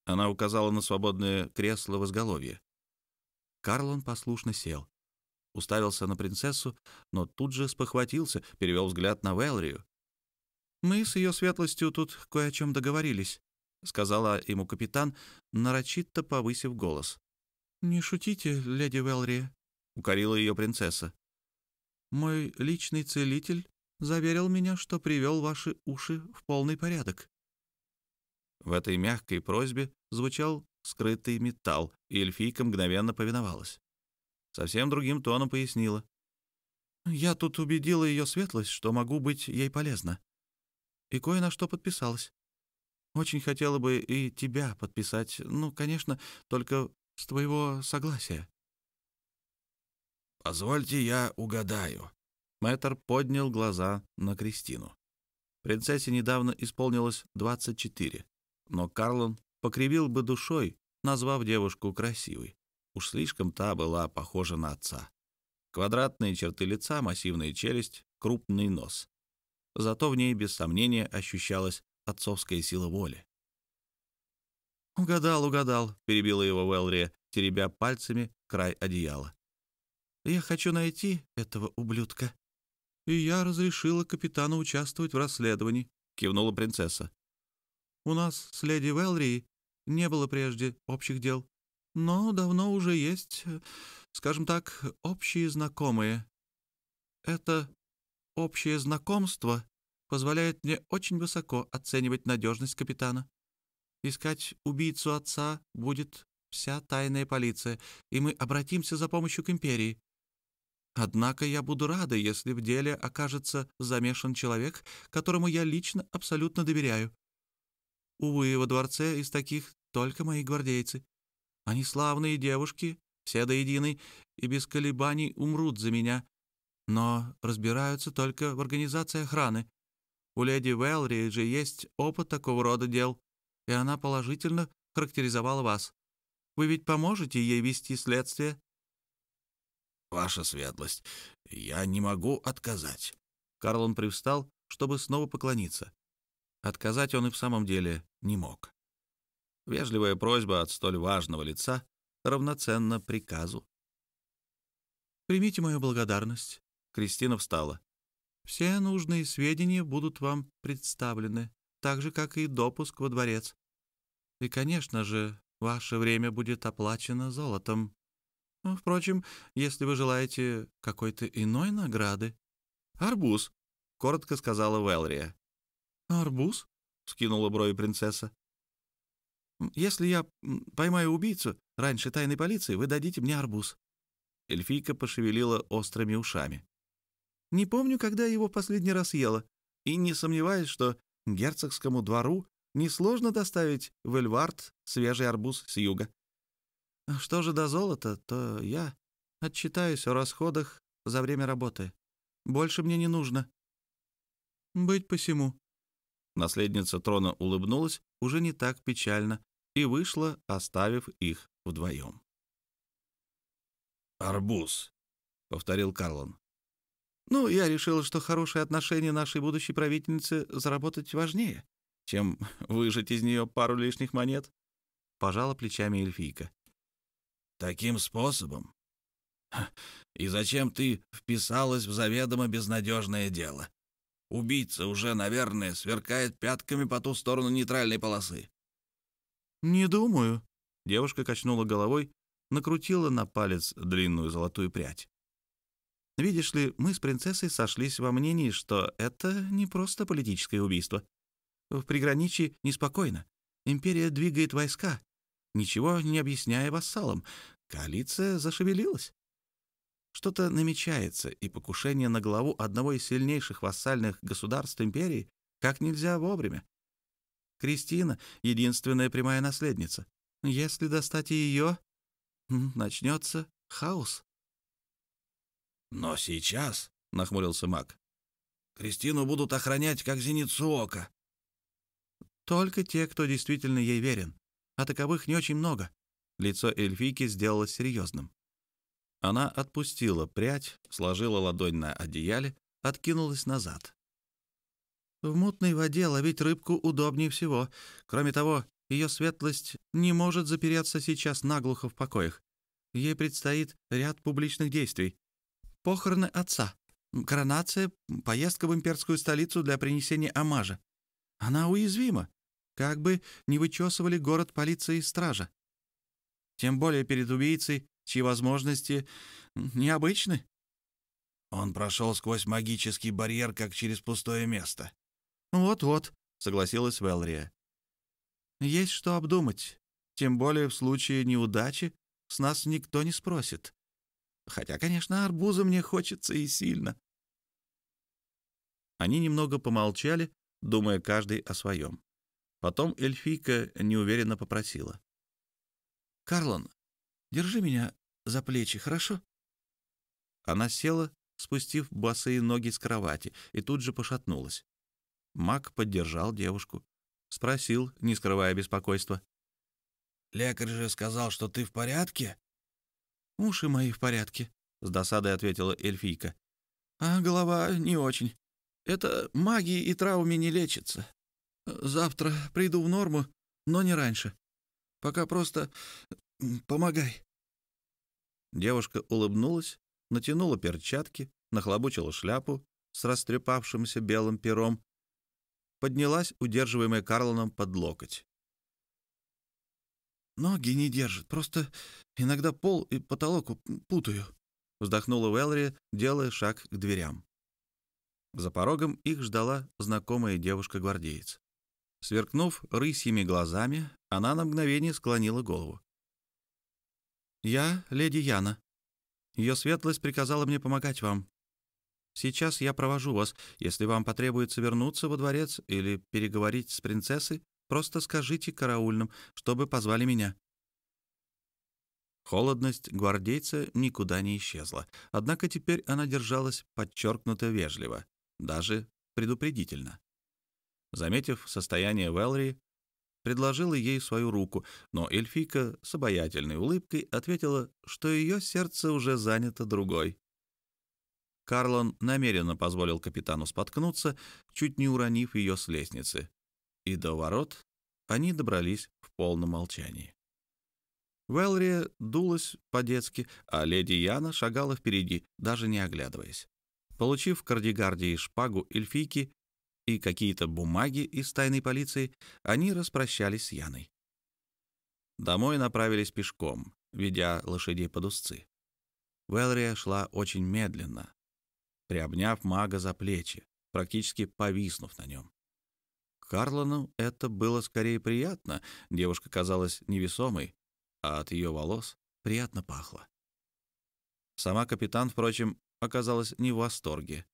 Она указала на свободное кресло в изголовье. Карлон послушно сел. Уставился на принцессу, но тут же спохватился, перевел взгляд на Вэлрию. «Мы с ее светлостью тут кое о чем договорились», — сказала ему капитан, нарочито повысив голос. «Не шутите, леди Вэлрия», — укорила ее принцесса. «Мой личный целитель заверил меня, что привел ваши уши в полный порядок». В этой мягкой просьбе звучал скрытый металл, и эльфийка мгновенно повиновалась. Совсем другим тоном пояснила. «Я тут убедила ее светлость, что могу быть ей полезна. И кое на что подписалась. Очень хотела бы и тебя подписать, ну, конечно, только с твоего согласия». «Позвольте я угадаю». Мэтр поднял глаза на Кристину. Принцессе недавно исполнилось 24, но Карлон покривил бы душой, назвав девушку красивой. Уж слишком та была похожа на отца. Квадратные черты лица, массивная челюсть, крупный нос. Зато в ней, без сомнения, ощущалась отцовская сила воли. «Угадал, угадал», — перебила его Велри, теребя пальцами край одеяла. «Я хочу найти этого ублюдка». «И я разрешила капитану участвовать в расследовании», — кивнула принцесса. «У нас с леди Велри не было прежде общих дел, но давно уже есть, скажем так, общие знакомые. Это общее знакомство позволяет мне очень высоко оценивать надежность капитана. Искать убийцу отца будет вся тайная полиция, и мы обратимся за помощью к империи. Однако я буду рада, если в деле окажется замешан человек, которому я лично абсолютно доверяю. Увы, во дворце из таких только мои гвардейцы. Они славные девушки, все до единой, и без колебаний умрут за меня, но разбираются только в организации охраны. У леди Велри же есть опыт такого рода дел, и она положительно характеризовала вас. Вы ведь поможете ей вести следствие?» «Ваша светлость, я не могу отказать». Карлон привстал, чтобы снова поклониться. Отказать он и в самом деле не мог. Вежливая просьба от столь важного лица равноценна приказу. «Примите мою благодарность». Кристина встала. «Все нужные сведения будут вам представлены, так же, как и допуск во дворец. И, конечно же, ваше время будет оплачено золотом. Впрочем, если вы желаете какой-то иной награды...» «Арбуз», — коротко сказала Велрия. «Арбуз?» — скинула брови принцесса. «Если я поймаю убийцу раньше тайной полиции, вы дадите мне арбуз». Эльфийка пошевелила острыми ушами. «Не помню, когда его последний раз ела, и не сомневаюсь, что герцогскому двору несложно доставить в Эльвард свежий арбуз с юга. Что же до золота, то я отчитаюсь о расходах за время работы. Больше мне не нужно». «Быть посему», Наследница трона улыбнулась уже не так печально и вышла, оставив их вдвоем. «Арбуз», — повторил Карлон. «Ну, я решила, что хорошие отношения нашей будущей правительницы заработать важнее, чем (laughs) выжать из нее пару лишних монет», — пожала плечами эльфийка. «Таким способом? И зачем ты вписалась в заведомо безнадежное дело?» Убийца уже, наверное, сверкает пятками по ту сторону нейтральной полосы. «Не думаю», — девушка качнула головой, накрутила на палец длинную золотую прядь. Видишь ли, мы с принцессой сошлись во мнении, что это не просто политическое убийство. В приграничье неспокойно. Империя двигает войска, ничего не объясняя вассалам. Коалиция зашевелилась. Что-то намечается, и покушение на главу одного из сильнейших вассальных государств империи как нельзя вовремя. Кристина — единственная прямая наследница. Если достать ее, начнется хаос. «Но сейчас», — нахмурился маг, — «Кристину будут охранять, как зеницу ока». «Только те, кто действительно ей верен. А таковых не очень много». Лицо эльфийки сделалось серьезным. Она отпустила прядь, сложила ладонь на одеяле, откинулась назад. В мутной воде ловить рыбку удобнее всего. Кроме того, ее светлость не может запереться сейчас наглухо в покоях. Ей предстоит ряд публичных действий. Похороны отца, коронация, поездка в имперскую столицу для принесения омажа. Она уязвима, как бы не вычесывали город полиции и стража. Тем более перед убийцей, чьи возможности необычны. Он прошел сквозь магический барьер, как через пустое место. «Вот-вот», — согласилась Велрия. «Есть что обдумать. Тем более в случае неудачи с нас никто не спросит. Хотя, конечно, арбуза мне хочется и сильно». Они немного помолчали, думая каждый о своем. Потом эльфийка неуверенно попросила. «Карлон, держи меня за плечи, хорошо?» Она села, спустив босые ноги с кровати, и тут же пошатнулась. Мак поддержал девушку. Спросил, не скрывая беспокойства. «Лекарь же сказал, что ты в порядке?» «Уши мои в порядке», — с досадой ответила эльфийка. «А голова не очень. Это магии и травми не лечится. Завтра приду в норму, но не раньше. Пока просто помогай». Девушка улыбнулась, натянула перчатки, нахлобучила шляпу с растрепавшимся белым пером поднялась, удерживаемая Карлоном под локоть. «Ноги не держат, просто иногда пол и потолок путаю», — вздохнула Уэлри, делая шаг к дверям. За порогом их ждала знакомая девушка-гвардеец. Сверкнув рысьими глазами, она на мгновение склонила голову. «Я леди Яна. Ее светлость приказала мне помогать вам. Сейчас я провожу вас. Если вам потребуется вернуться во дворец или переговорить с принцессой, просто скажите караульным, чтобы позвали меня». Холодность гвардейца никуда не исчезла, однако теперь она держалась подчеркнуто вежливо, даже предупредительно. Заметив состояние Велри, предложила ей свою руку, но эльфийка с обаятельной улыбкой ответила, что ее сердце уже занято другой. Карлон намеренно позволил капитану споткнуться, чуть не уронив ее с лестницы. И до ворот они добрались в полном молчании. Велрия дулась по-детски, а леди Яна шагала впереди, даже не оглядываясь. Получив кардигардии шпагу эльфийки и какие-то бумаги из тайной полиции, они распрощались с Яной. Домой направились пешком, ведя лошадей под узцы. Велрия шла очень медленно, приобняв мага за плечи, практически повиснув на нем. Карлону это было скорее приятно, девушка казалась невесомой, а от ее волос приятно пахло. Сама капитан, впрочем, оказалась не в восторге.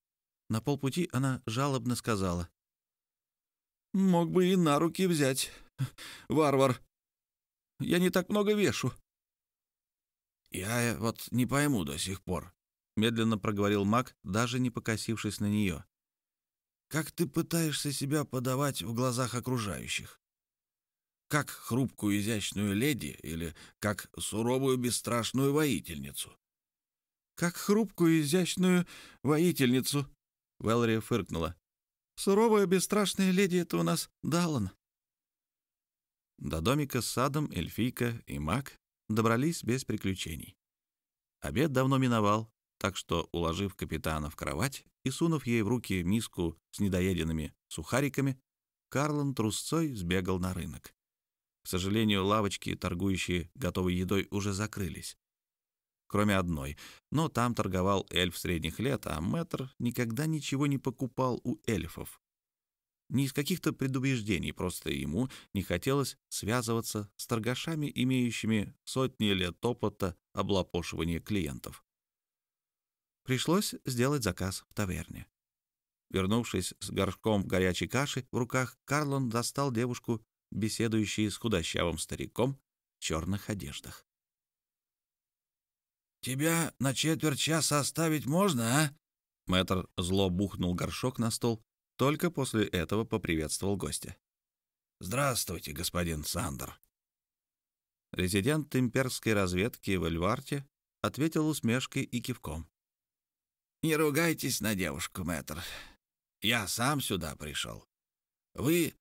На полпути она жалобно сказала. «Мог бы и на руки взять, (laughs) варвар. Я не так много вешу». «Я вот не пойму до сих пор», — медленно проговорил маг, даже не покосившись на нее. «Как ты пытаешься себя подавать в глазах окружающих? Как хрупкую изящную леди или как суровую бесстрашную воительницу?» «Как хрупкую изящную воительницу», — Велри фыркнула. «Суровая бесстрашная леди — это у нас Даллан». До домика с садом эльфийка и маг добрались без приключений. Обед давно миновал, так что, уложив капитана в кровать и сунув ей в руки миску с недоеденными сухариками, Карлон трусцой сбегал на рынок. К сожалению, лавочки, торгующие готовой едой, уже закрылись. Кроме одной, но там торговал эльф средних лет, а мэтр никогда ничего не покупал у эльфов. Не из каких-то предубеждений, просто ему не хотелось связываться с торгашами, имеющими сотни лет опыта облапошивания клиентов. Пришлось сделать заказ в таверне. Вернувшись с горшком горячей каши в руках, Карлон достал девушку, беседующую с худощавым стариком в черных одеждах. «Тебя на четверть часа оставить можно, а?» Мэтр зло бухнул горшок на стол, только после этого поприветствовал гостя. «Здравствуйте, господин Сандер». Резидент имперской разведки в Эльварте ответил усмешкой и кивком. «Не ругайтесь на девушку, мэтр. Я сам сюда пришел. Вы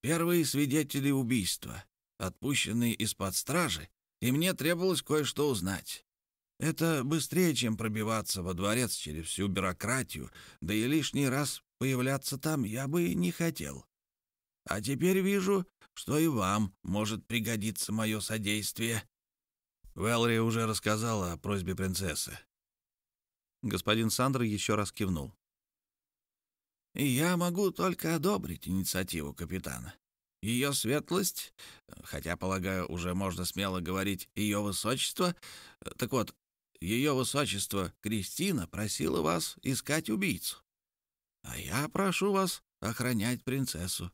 первые свидетели убийства, отпущенные из-под стражи, и мне требовалось кое-что узнать. Это быстрее, чем пробиваться во дворец через всю бюрократию, да и лишний раз появляться там я бы не хотел. А теперь вижу, что и вам может пригодиться мое содействие. Велри уже рассказала о просьбе принцессы. Господин Сандер еще раз кивнул. И я могу только одобрить инициативу капитана. Ее светлость, хотя, полагаю, уже можно смело говорить ее высочество, так вот, ее высочество Кристина просила вас искать убийцу. А я прошу вас охранять принцессу.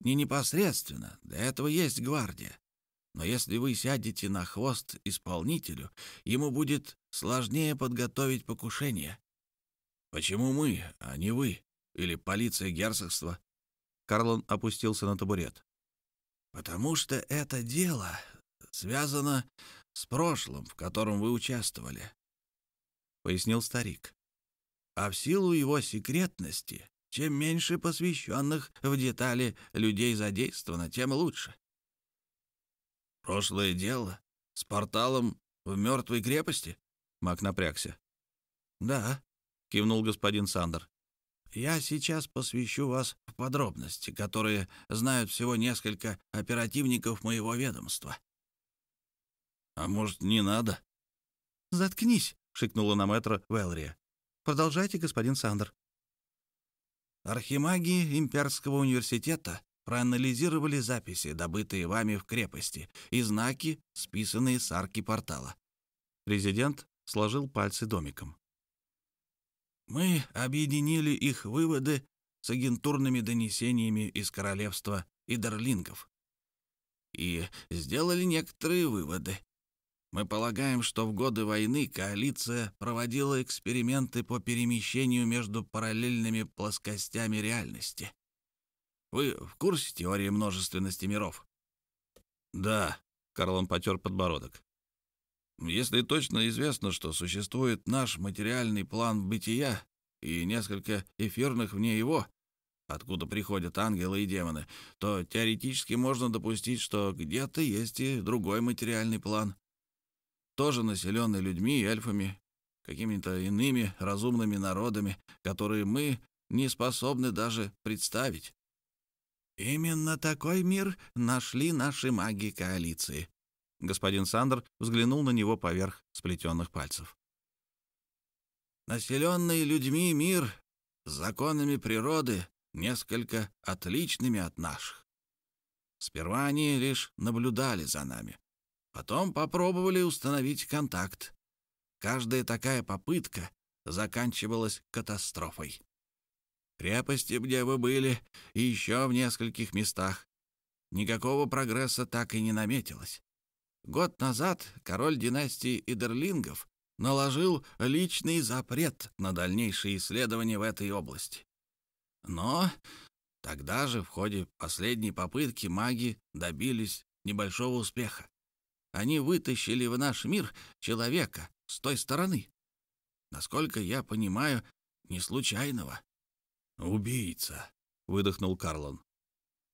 Не непосредственно, для этого есть гвардия. Но если вы сядете на хвост исполнителю, ему будет сложнее подготовить покушение. Почему мы, а не вы? Или полиция герцогства?» Карлон опустился на табурет. «Потому что это дело связано с прошлым, в котором вы участвовали», — пояснил старик. «А в силу его секретности, чем меньше посвященных в детали людей задействовано, тем лучше». «Прошлое дело? С порталом в мертвой крепости?» — Мак напрягся. «Да», — кивнул господин Сандер. Я сейчас посвящу вас в подробности, которые знают всего несколько оперативников моего ведомства». «А может, не надо?» «Заткнись», — шикнула на мэтра Велрия. «Продолжайте, господин Сандер». Архимаги Имперского университета проанализировали записи, добытые вами в крепости, и знаки, списанные с арки портала. Президент сложил пальцы домиком. Мы объединили их выводы с агентурными донесениями из королевства Идерлингов и сделали некоторые выводы. Мы полагаем, что в годы войны коалиция проводила эксперименты по перемещению между параллельными плоскостями реальности. Вы в курсе теории множественности миров? Да, Карлон потер подбородок. Если точно известно, что существует наш материальный план бытия и несколько эфирных вне его, откуда приходят ангелы и демоны, то теоретически можно допустить, что где-то есть и другой материальный план, тоже населенный людьми и эльфами, какими-то иными разумными народами, которые мы не способны даже представить. Именно такой мир нашли наши маги коалиции. Господин Сандер взглянул на него поверх сплетенных пальцев. «Населенный людьми мир с законами природы, несколько отличными от наших. Сперва они лишь наблюдали за нами, потом попробовали установить контакт. Каждая такая попытка заканчивалась катастрофой. Крепости, где вы были, и еще в нескольких местах. Никакого прогресса так и не наметилось. Год назад король династии Идерлингов наложил личный запрет на дальнейшие исследования в этой области. Но тогда же в ходе последней попытки маги добились небольшого успеха. Они вытащили в наш мир человека с той стороны. Насколько я понимаю, не случайного. «Убийца», — выдохнул Карлон.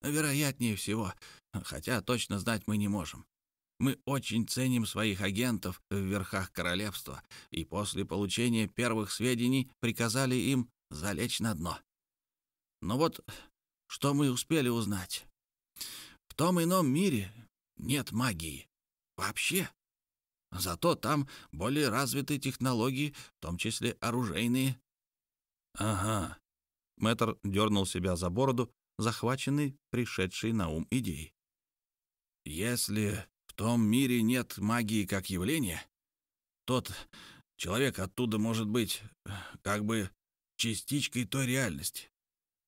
«Вероятнее всего, хотя точно знать мы не можем. Мы очень ценим своих агентов в верхах королевства, и после получения первых сведений приказали им залечь на дно. Но вот что мы успели узнать? В том ином мире нет магии. Вообще. Зато там более развитые технологии, в том числе оружейные». «Ага». Мэтр дернул себя за бороду, захваченный пришедшей на ум идеей. «Если в том мире нет магии как явления, тот человек оттуда может быть как бы частичкой той реальности.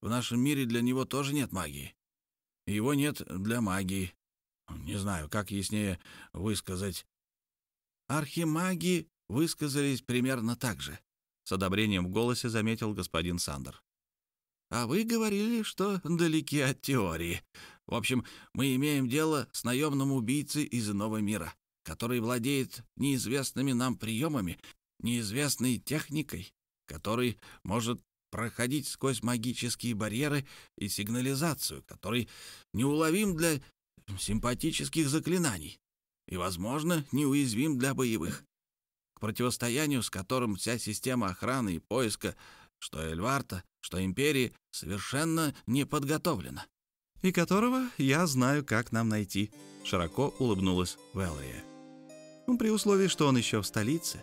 В нашем мире для него тоже нет магии. Его нет для магии. Не знаю, как яснее высказать. Архимаги высказались примерно так же. С одобрением в голосе заметил господин Сандер. А вы говорили, что далеки от теории. В общем, мы имеем дело с наемным убийцей из иного мира, который владеет неизвестными нам приемами, неизвестной техникой, который может проходить сквозь магические барьеры и сигнализацию, который неуловим для симпатических заклинаний и, возможно, неуязвим для боевых, к противостоянию с которым вся система охраны и поиска, что Эльварта, что Империи, совершенно не подготовлена. «И которого я знаю, как нам найти», — широко улыбнулась Вэлрия. «При условии, что он еще в столице».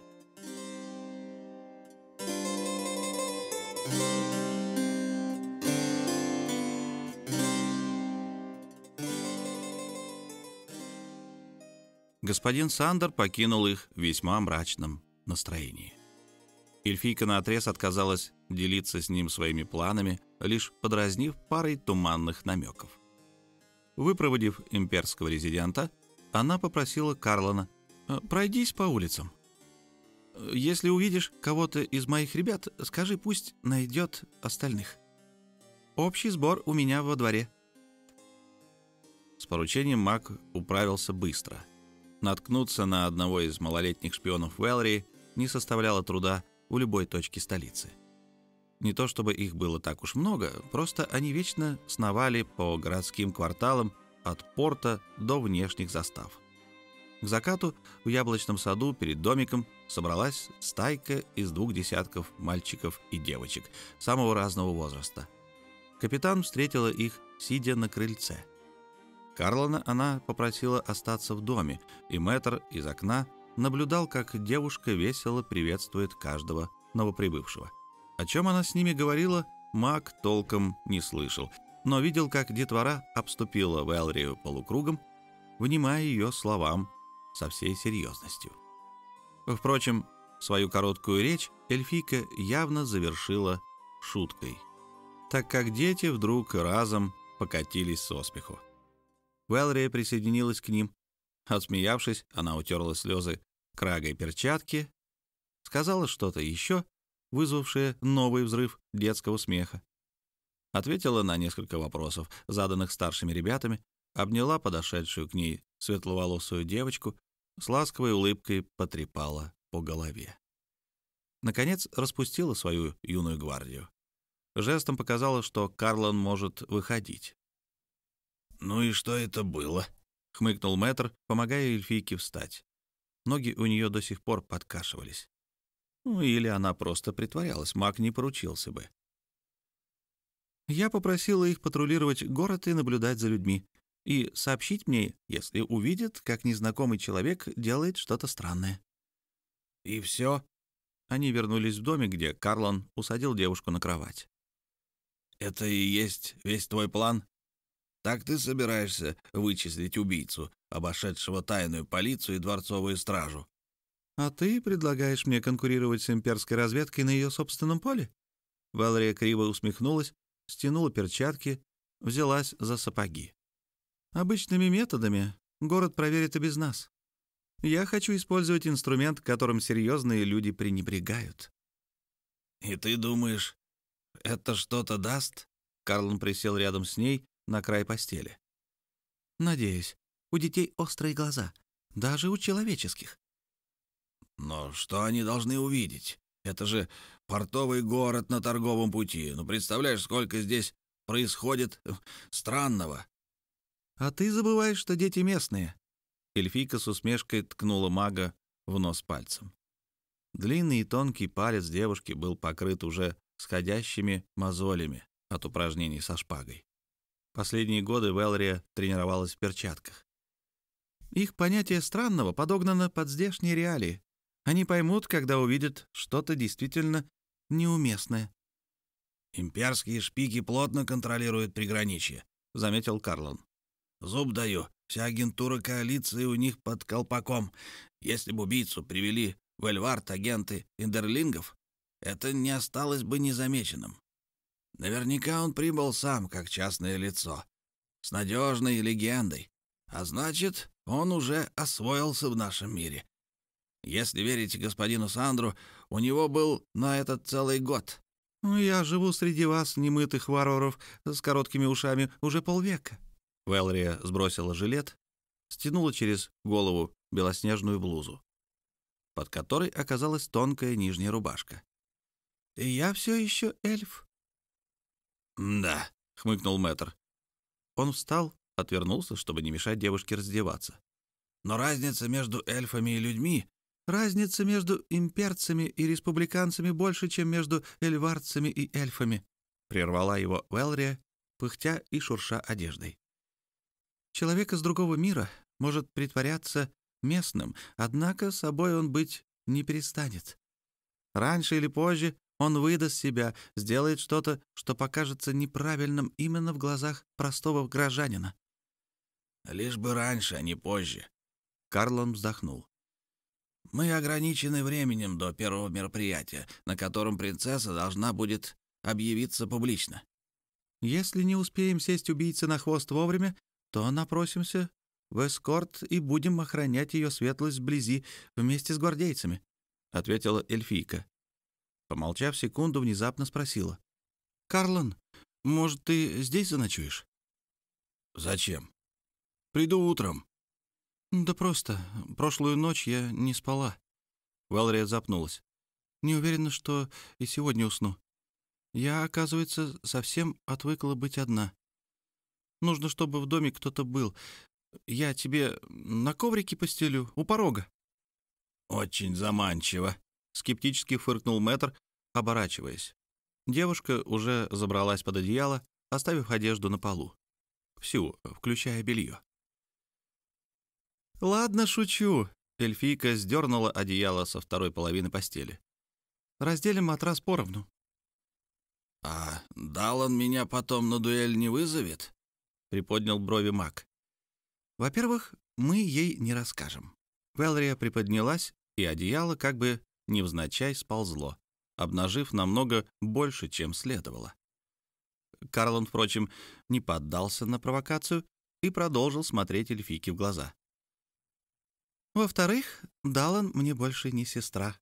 Господин Сандер покинул их в весьма мрачном настроении. Эльфийка наотрез отказалась делиться с ним своими планами, лишь подразнив парой туманных намеков. Выпроводив имперского резидента, она попросила Карлона «Э, «Пройдись по улицам. Если увидишь кого-то из моих ребят, скажи, пусть найдет остальных. Общий сбор у меня во дворе». С поручением маг управился быстро — Наткнуться на одного из малолетних шпионов Велри не составляло труда у любой точки столицы. Не то чтобы их было так уж много, просто они вечно сновали по городским кварталам от порта до внешних застав. К закату в яблочном саду перед домиком собралась стайка из двух десятков мальчиков и девочек самого разного возраста. Капитан встретила их, сидя на крыльце. Карлона она попросила остаться в доме, и мэтр из окна наблюдал, как девушка весело приветствует каждого новоприбывшего. О чем она с ними говорила, маг толком не слышал, но видел, как детвора обступила Велрию полукругом, внимая ее словам со всей серьезностью. Впрочем, свою короткую речь эльфийка явно завершила шуткой, так как дети вдруг разом покатились со смеху. Велрия присоединилась к ним. Отсмеявшись, она утерла слезы крагой перчатки, сказала что-то еще, вызвавшее новый взрыв детского смеха. Ответила на несколько вопросов, заданных старшими ребятами, обняла подошедшую к ней светловолосую девочку, с ласковой улыбкой потрепала по голове. Наконец распустила свою юную гвардию. Жестом показала, что Карлан может выходить. «Ну и что это было?» — хмыкнул мэтр, помогая эльфийке встать. Ноги у нее до сих пор подкашивались. Ну, или она просто притворялась, маг не поручился бы. Я попросила их патрулировать город и наблюдать за людьми, и сообщить мне, если увидят, как незнакомый человек делает что-то странное. «И все?» Они вернулись в домик, где Карлон усадил девушку на кровать. «Это и есть весь твой план?» Так ты собираешься вычислить убийцу, обошедшего тайную полицию и дворцовую стражу? А ты предлагаешь мне конкурировать с имперской разведкой на ее собственном поле? Валерия криво усмехнулась, стянула перчатки, взялась за сапоги. Обычными методами город проверит и без нас. Я хочу использовать инструмент, которым серьезные люди пренебрегают. И ты думаешь, это что-то даст? Карлон присел рядом с ней, на край постели. «Надеюсь, у детей острые глаза, даже у человеческих». «Но что они должны увидеть? Это же портовый город на торговом пути. Ну, представляешь, сколько здесь происходит э, странного». «А ты забываешь, что дети местные». Эльфийка с усмешкой ткнула мага в нос пальцем. Длинный и тонкий палец девушки был покрыт уже сходящими мозолями от упражнений со шпагой. Последние годы Велрия тренировалась в перчатках. Их понятие странного подогнано под здешние реалии. Они поймут, когда увидят что-то действительно неуместное. «Имперские шпики плотно контролируют приграничье», — заметил Карлон. «Зуб даю, вся агентура коалиции у них под колпаком. Если бы убийцу привели в Эльвард агенты Индерлингов, это не осталось бы незамеченным. Наверняка он прибыл сам, как частное лицо, с надежной легендой, а значит, он уже освоился в нашем мире. Если верите господину Сандру, у него был на этот целый год. Ну, «Я живу среди вас, немытых варваров с короткими ушами, уже полвека». Велрия сбросила жилет, стянула через голову белоснежную блузу, под которой оказалась тонкая нижняя рубашка. «И я все еще эльф». «Да», — хмыкнул мэтр. Он встал, отвернулся, чтобы не мешать девушке раздеваться. «Но разница между эльфами и людьми Разница между имперцами и республиканцами больше, чем между эльварцами и эльфами», — прервала его Велрия, пыхтя и шурша одеждой. «Человек из другого мира может притворяться местным, однако собой он быть не перестанет. Раньше или позже он выдаст себя, сделает что-то, что покажется неправильным именно в глазах простого гражданина. «Лишь бы раньше, а не позже», — Карлон вздохнул. Мы ограничены временем до первого мероприятия, на котором принцесса должна будет объявиться публично. Если не успеем сесть убийце на хвост вовремя, то напросимся в эскорт и будем охранять ее светлость вблизи вместе с гвардейцами», — ответила эльфийка. Помолчав секунду, внезапно спросила. «Карлон, может, ты здесь заночуешь?» «Зачем?» «Приду утром», «Да просто. Прошлую ночь я не спала». Валерия запнулась. «Не уверена, что и сегодня усну. Я, оказывается, совсем отвыкла быть одна. Нужно, чтобы в доме кто-то был. Я тебе на коврике постелю, у порога». «Очень заманчиво», — скептически фыркнул мэтр, оборачиваясь. Девушка уже забралась под одеяло, оставив одежду на полу. Всю, включая белье. «Ладно, шучу». Эльфийка сдернула одеяло со второй половины постели. «Разделим матрас поровну». «А Далан меня потом на дуэль не вызовет?» — приподнял брови маг. «Во-первых, мы ей не расскажем». Велрия приподнялась, и одеяло как бы невзначай сползло, обнажив намного больше, чем следовало. Карлон, впрочем, не поддался на провокацию и продолжил смотреть эльфийке в глаза. Во-вторых, Далан мне больше не сестра.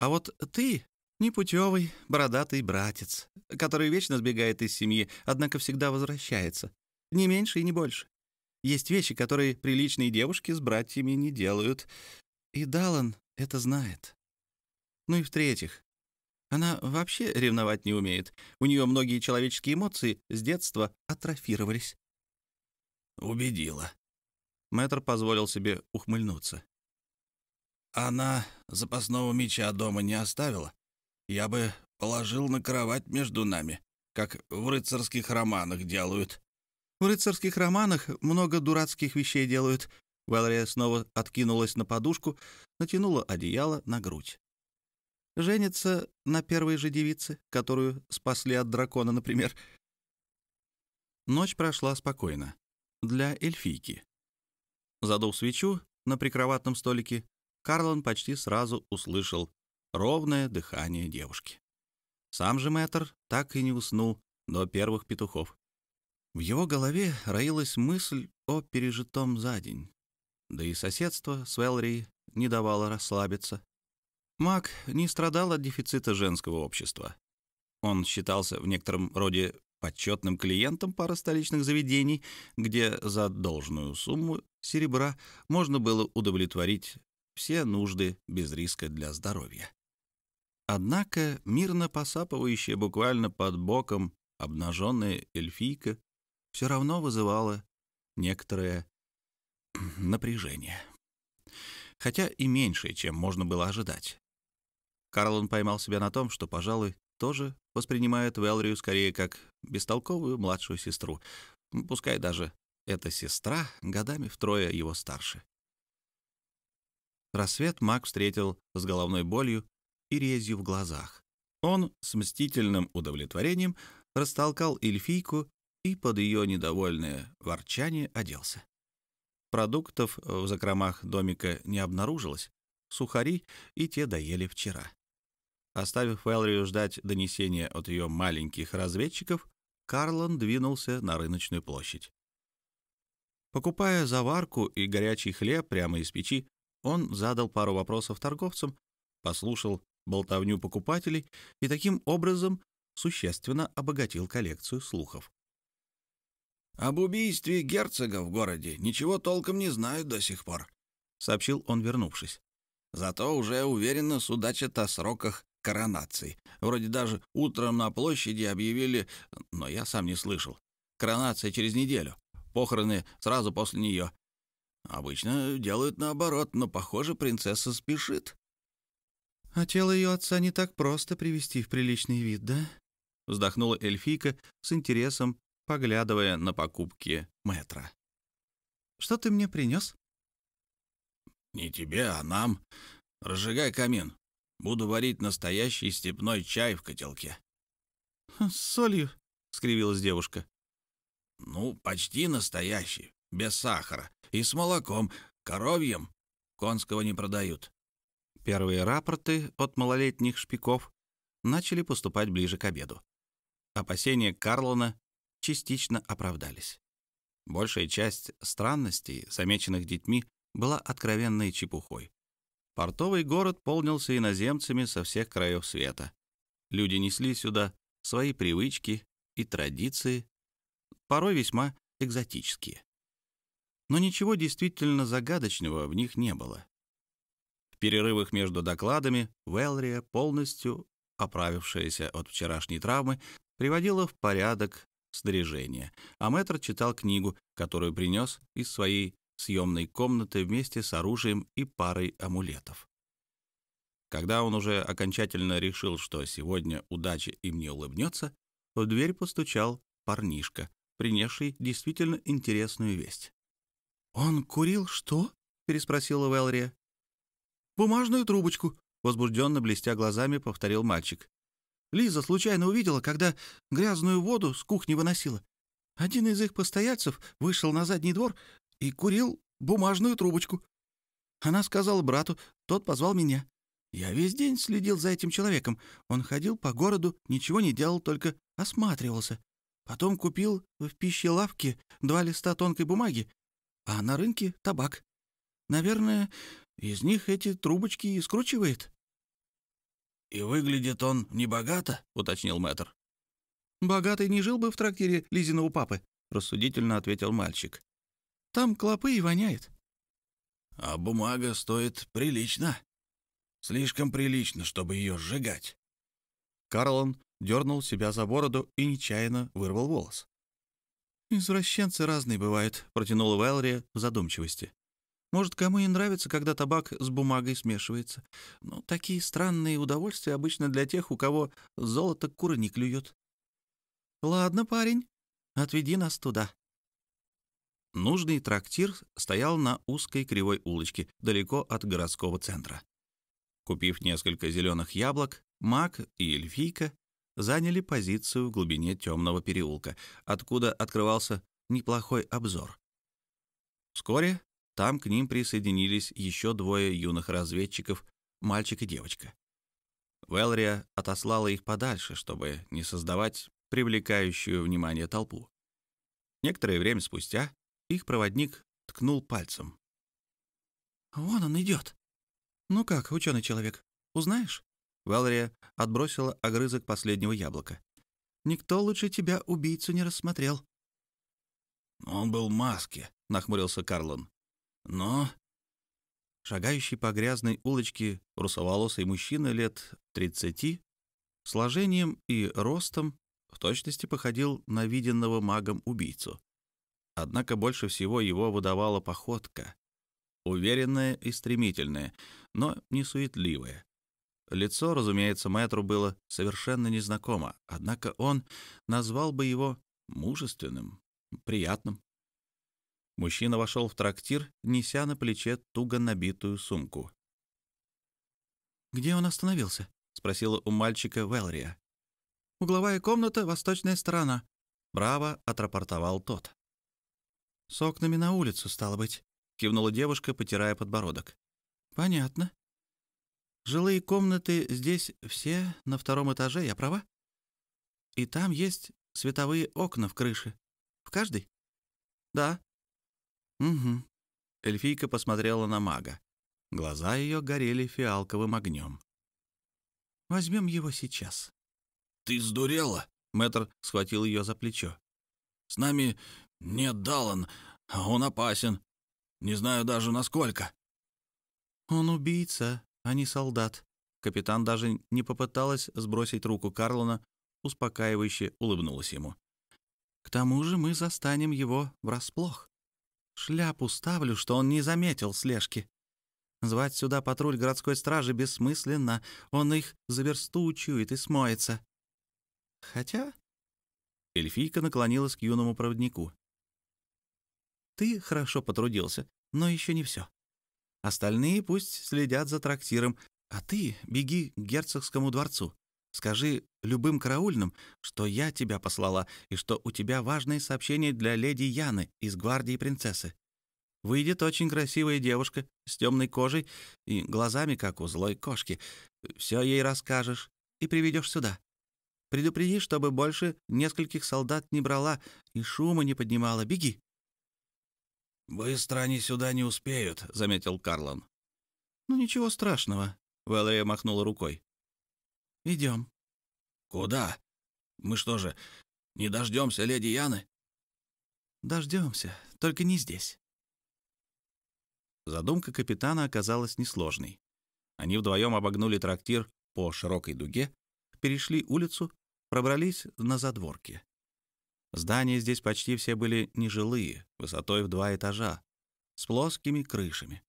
А вот ты — непутевый, бородатый братец, который вечно сбегает из семьи, однако всегда возвращается. Не меньше и не больше. Есть вещи, которые приличные девушки с братьями не делают. И Далан это знает. Ну и в-третьих, она вообще ревновать не умеет. У нее многие человеческие эмоции с детства атрофировались. «Убедила», Мэтр позволил себе ухмыльнуться. «Она запасного меча дома не оставила. Я бы положил на кровать между нами, как в рыцарских романах делают». «В рыцарских романах много дурацких вещей делают». Валерия снова откинулась на подушку, натянула одеяло на грудь. «Женится на первой же девице, которую спасли от дракона, например». Ночь прошла спокойно. Для эльфийки. Задув свечу на прикроватном столике, Карлон почти сразу услышал ровное дыхание девушки. Сам же мэтр так и не уснул до первых петухов. В его голове роилась мысль о пережитом за день. Да и соседство с Велри не давало расслабиться. Мак не страдал от дефицита женского общества. Он считался в некотором роде почетным клиентом пары столичных заведений, где за должную сумму серебра можно было удовлетворить все нужды без риска для здоровья. Однако мирно посапывающая буквально под боком обнаженная эльфийка все равно вызывала некоторое (clears throat) напряжение. Хотя и меньшее, чем можно было ожидать. Карлон поймал себя на том, что, пожалуй, тоже воспринимает Велрию скорее как бестолковую младшую сестру, пускай даже эта сестра годами втрое его старше. Рассвет маг встретил с головной болью и резью в глазах. Он с мстительным удовлетворением растолкал эльфийку и под ее недовольное ворчание оделся. Продуктов в закромах домика не обнаружилось, сухари и те доели вчера. Оставив Элрию ждать донесения от ее маленьких разведчиков, Карлон двинулся на рыночную площадь. Покупая заварку и горячий хлеб прямо из печи, он задал пару вопросов торговцам, послушал болтовню покупателей и таким образом существенно обогатил коллекцию слухов. «Об убийстве герцога в городе ничего толком не знают до сих пор», — сообщил он, вернувшись. «Зато уже уверенно судачат о сроках коронации. Вроде даже утром на площади объявили, но я сам не слышал. Коронация через неделю, похороны сразу после нее. Обычно делают наоборот, но, похоже, принцесса спешит». «А тело ее отца не так просто привести в приличный вид, да?» — вздохнула эльфийка с интересом, поглядывая на покупки метра. «Что ты мне принес?» «Не тебе, а нам. Разжигай камин. Буду варить настоящий степной чай в котелке». «С солью?» — скривилась девушка. «Ну, почти настоящий, без сахара и с молоком, коровьем. Конского не продают. Первые рапорты от малолетних шпиков начали поступать ближе к обеду. Опасения Карлона частично оправдались. Большая часть странностей, замеченных детьми, была откровенной чепухой. Портовый город полнился иноземцами со всех краев света. Люди несли сюда свои привычки и традиции, порой весьма экзотические. Но ничего действительно загадочного в них не было перерывах между докладами Велрия, полностью оправившаяся от вчерашней травмы, приводила в порядок снаряжение, а мэтр читал книгу, которую принес из своей съемной комнаты вместе с оружием и парой амулетов. Когда он уже окончательно решил, что сегодня удача им не улыбнется, в дверь постучал парнишка, принесший действительно интересную весть. «Он курил что?» — переспросила Велрия. «Бумажную трубочку», — возбужденно блестя глазами повторил мальчик. Лиза случайно увидела, когда грязную воду с кухни выносила. Один из их постояльцев вышел на задний двор и курил бумажную трубочку. Она сказала брату, тот позвал меня. Я весь день следил за этим человеком. Он ходил по городу, ничего не делал, только осматривался. Потом купил в пищелавке два листа тонкой бумаги, а на рынке — табак. Наверное, из них эти трубочки и скручивает». «И выглядит он небогато», — уточнил мэтр. «Богатый не жил бы в трактире Лизиного папы», — рассудительно ответил мальчик. «Там клопы и воняет». «А бумага стоит прилично. Слишком прилично, чтобы ее сжигать». Карлон дернул себя за бороду и нечаянно вырвал волос. «Извращенцы разные бывают», — протянул Вэлри в задумчивости. Может, кому и нравится, когда табак с бумагой смешивается. Но такие странные удовольствия обычно для тех, у кого золото куры не клюют. Ладно, парень, отведи нас туда. Нужный трактир стоял на узкой кривой улочке, далеко от городского центра. Купив несколько зеленых яблок, маг и эльфийка заняли позицию в глубине темного переулка, откуда открывался неплохой обзор. Вскоре там к ним присоединились еще двое юных разведчиков, мальчик и девочка. Велрия отослала их подальше, чтобы не создавать привлекающую внимание толпу. Некоторое время спустя их проводник ткнул пальцем. «Вон он идет. Ну как, ученый человек, узнаешь?» Валерия отбросила огрызок последнего яблока. «Никто лучше тебя убийцу не рассмотрел». «Он был в маске», — нахмурился Карлон. Но... Шагающий по грязной улочке русоволосый мужчина лет 30, сложением и ростом в точности походил на виденного магом убийцу. Однако больше всего его выдавала походка. Уверенная и стремительная, но не суетливая. Лицо, разумеется, мэтру было совершенно незнакомо, однако он назвал бы его мужественным, приятным. Мужчина вошел в трактир, неся на плече туго набитую сумку. «Где он остановился?» — спросила у мальчика Велрия. «Угловая комната, восточная сторона», — браво отрапортовал тот. «С окнами на улицу, стало быть», — кивнула девушка, потирая подбородок. «Понятно. Жилые комнаты здесь все на втором этаже, я права? И там есть световые окна в крыше. В каждой?» «Да». «Угу». Эльфийка посмотрела на мага. Глаза ее горели фиалковым огнем. «Возьмем его сейчас». «Ты сдурела?» — мэтр схватил ее за плечо. «С нами нет Даллан, а он опасен. Не знаю даже насколько». «Он убийца, а не солдат». Капитан даже не попыталась сбросить руку Карлона, успокаивающе улыбнулась ему. «К тому же мы застанем его врасплох. Шляпу ставлю, что он не заметил слежки. Звать сюда патруль городской стражи бессмысленно, он их за версту учует и смоется. Хотя...» Эльфийка наклонилась к юному проводнику. «Ты хорошо потрудился, но еще не все. Остальные пусть следят за трактиром, а ты беги к герцогскому дворцу. Скажи любым караульным, что я тебя послала и что у тебя важное сообщение для леди Яны из гвардии принцессы. Выйдет очень красивая девушка с темной кожей и глазами, как у злой кошки. Все ей расскажешь и приведешь сюда. Предупреди, чтобы больше нескольких солдат не брала и шума не поднимала. Беги. «Быстро они сюда не успеют», — заметил Карлон. «Ну, ничего страшного», — Вэллия махнула рукой. «Идем». «Куда? Мы что же, не дождемся леди Яны?» «Дождемся, только не здесь». Задумка капитана оказалась несложной. Они вдвоем обогнули трактир по широкой дуге, перешли улицу пробрались на задворки. Здания здесь почти все были нежилые, высотой в два этажа, с плоскими крышами.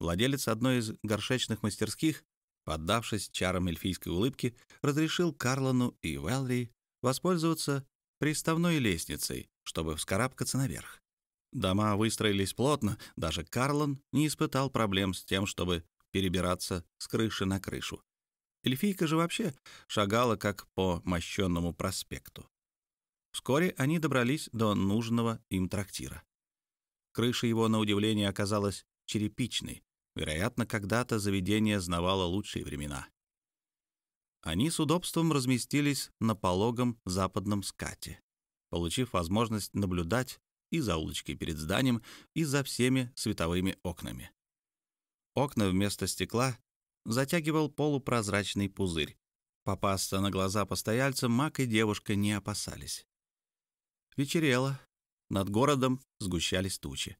Владелец одной из горшечных мастерских, поддавшись чарам эльфийской улыбки, разрешил Карлону и Велри воспользоваться приставной лестницей, чтобы вскарабкаться наверх. Дома выстроились плотно, даже Карлон не испытал проблем с тем, чтобы перебираться с крыши на крышу. Эльфийка же вообще шагала как по мощенному проспекту. Вскоре они добрались до нужного им трактира. Крыша его, на удивление, оказалась черепичной. Вероятно, когда-то заведение знавало лучшие времена. Они с удобством разместились на пологом западном скате, получив возможность наблюдать и за улочкой перед зданием, и за всеми световыми окнами. Окна вместо стекла затягивал полупрозрачный пузырь. Попасться на глаза постояльцам маг и девушка не опасались. Вечерело, над городом сгущались тучи,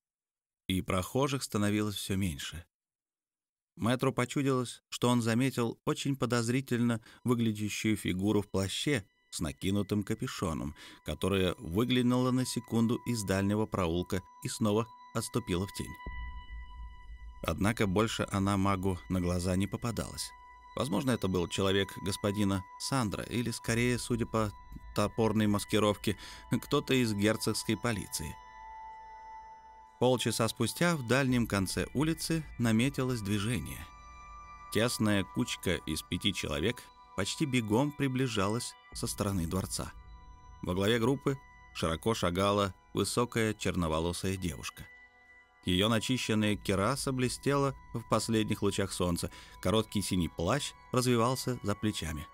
и прохожих становилось все меньше. Мэтру почудилось, что он заметил очень подозрительно выглядящую фигуру в плаще с накинутым капюшоном, которая выглянула на секунду из дальнего проулка и снова отступила в тень. Однако больше она магу на глаза не попадалась. Возможно, это был человек господина Сандра, или, скорее, судя по топорной маскировке, кто-то из герцогской полиции. Полчаса спустя в дальнем конце улицы наметилось движение. Тесная кучка из пяти человек почти бегом приближалась со стороны дворца. Во главе группы широко шагала высокая черноволосая девушка — ее начищенная кераса блестела в последних лучах солнца, короткий синий плащ развивался за плечами.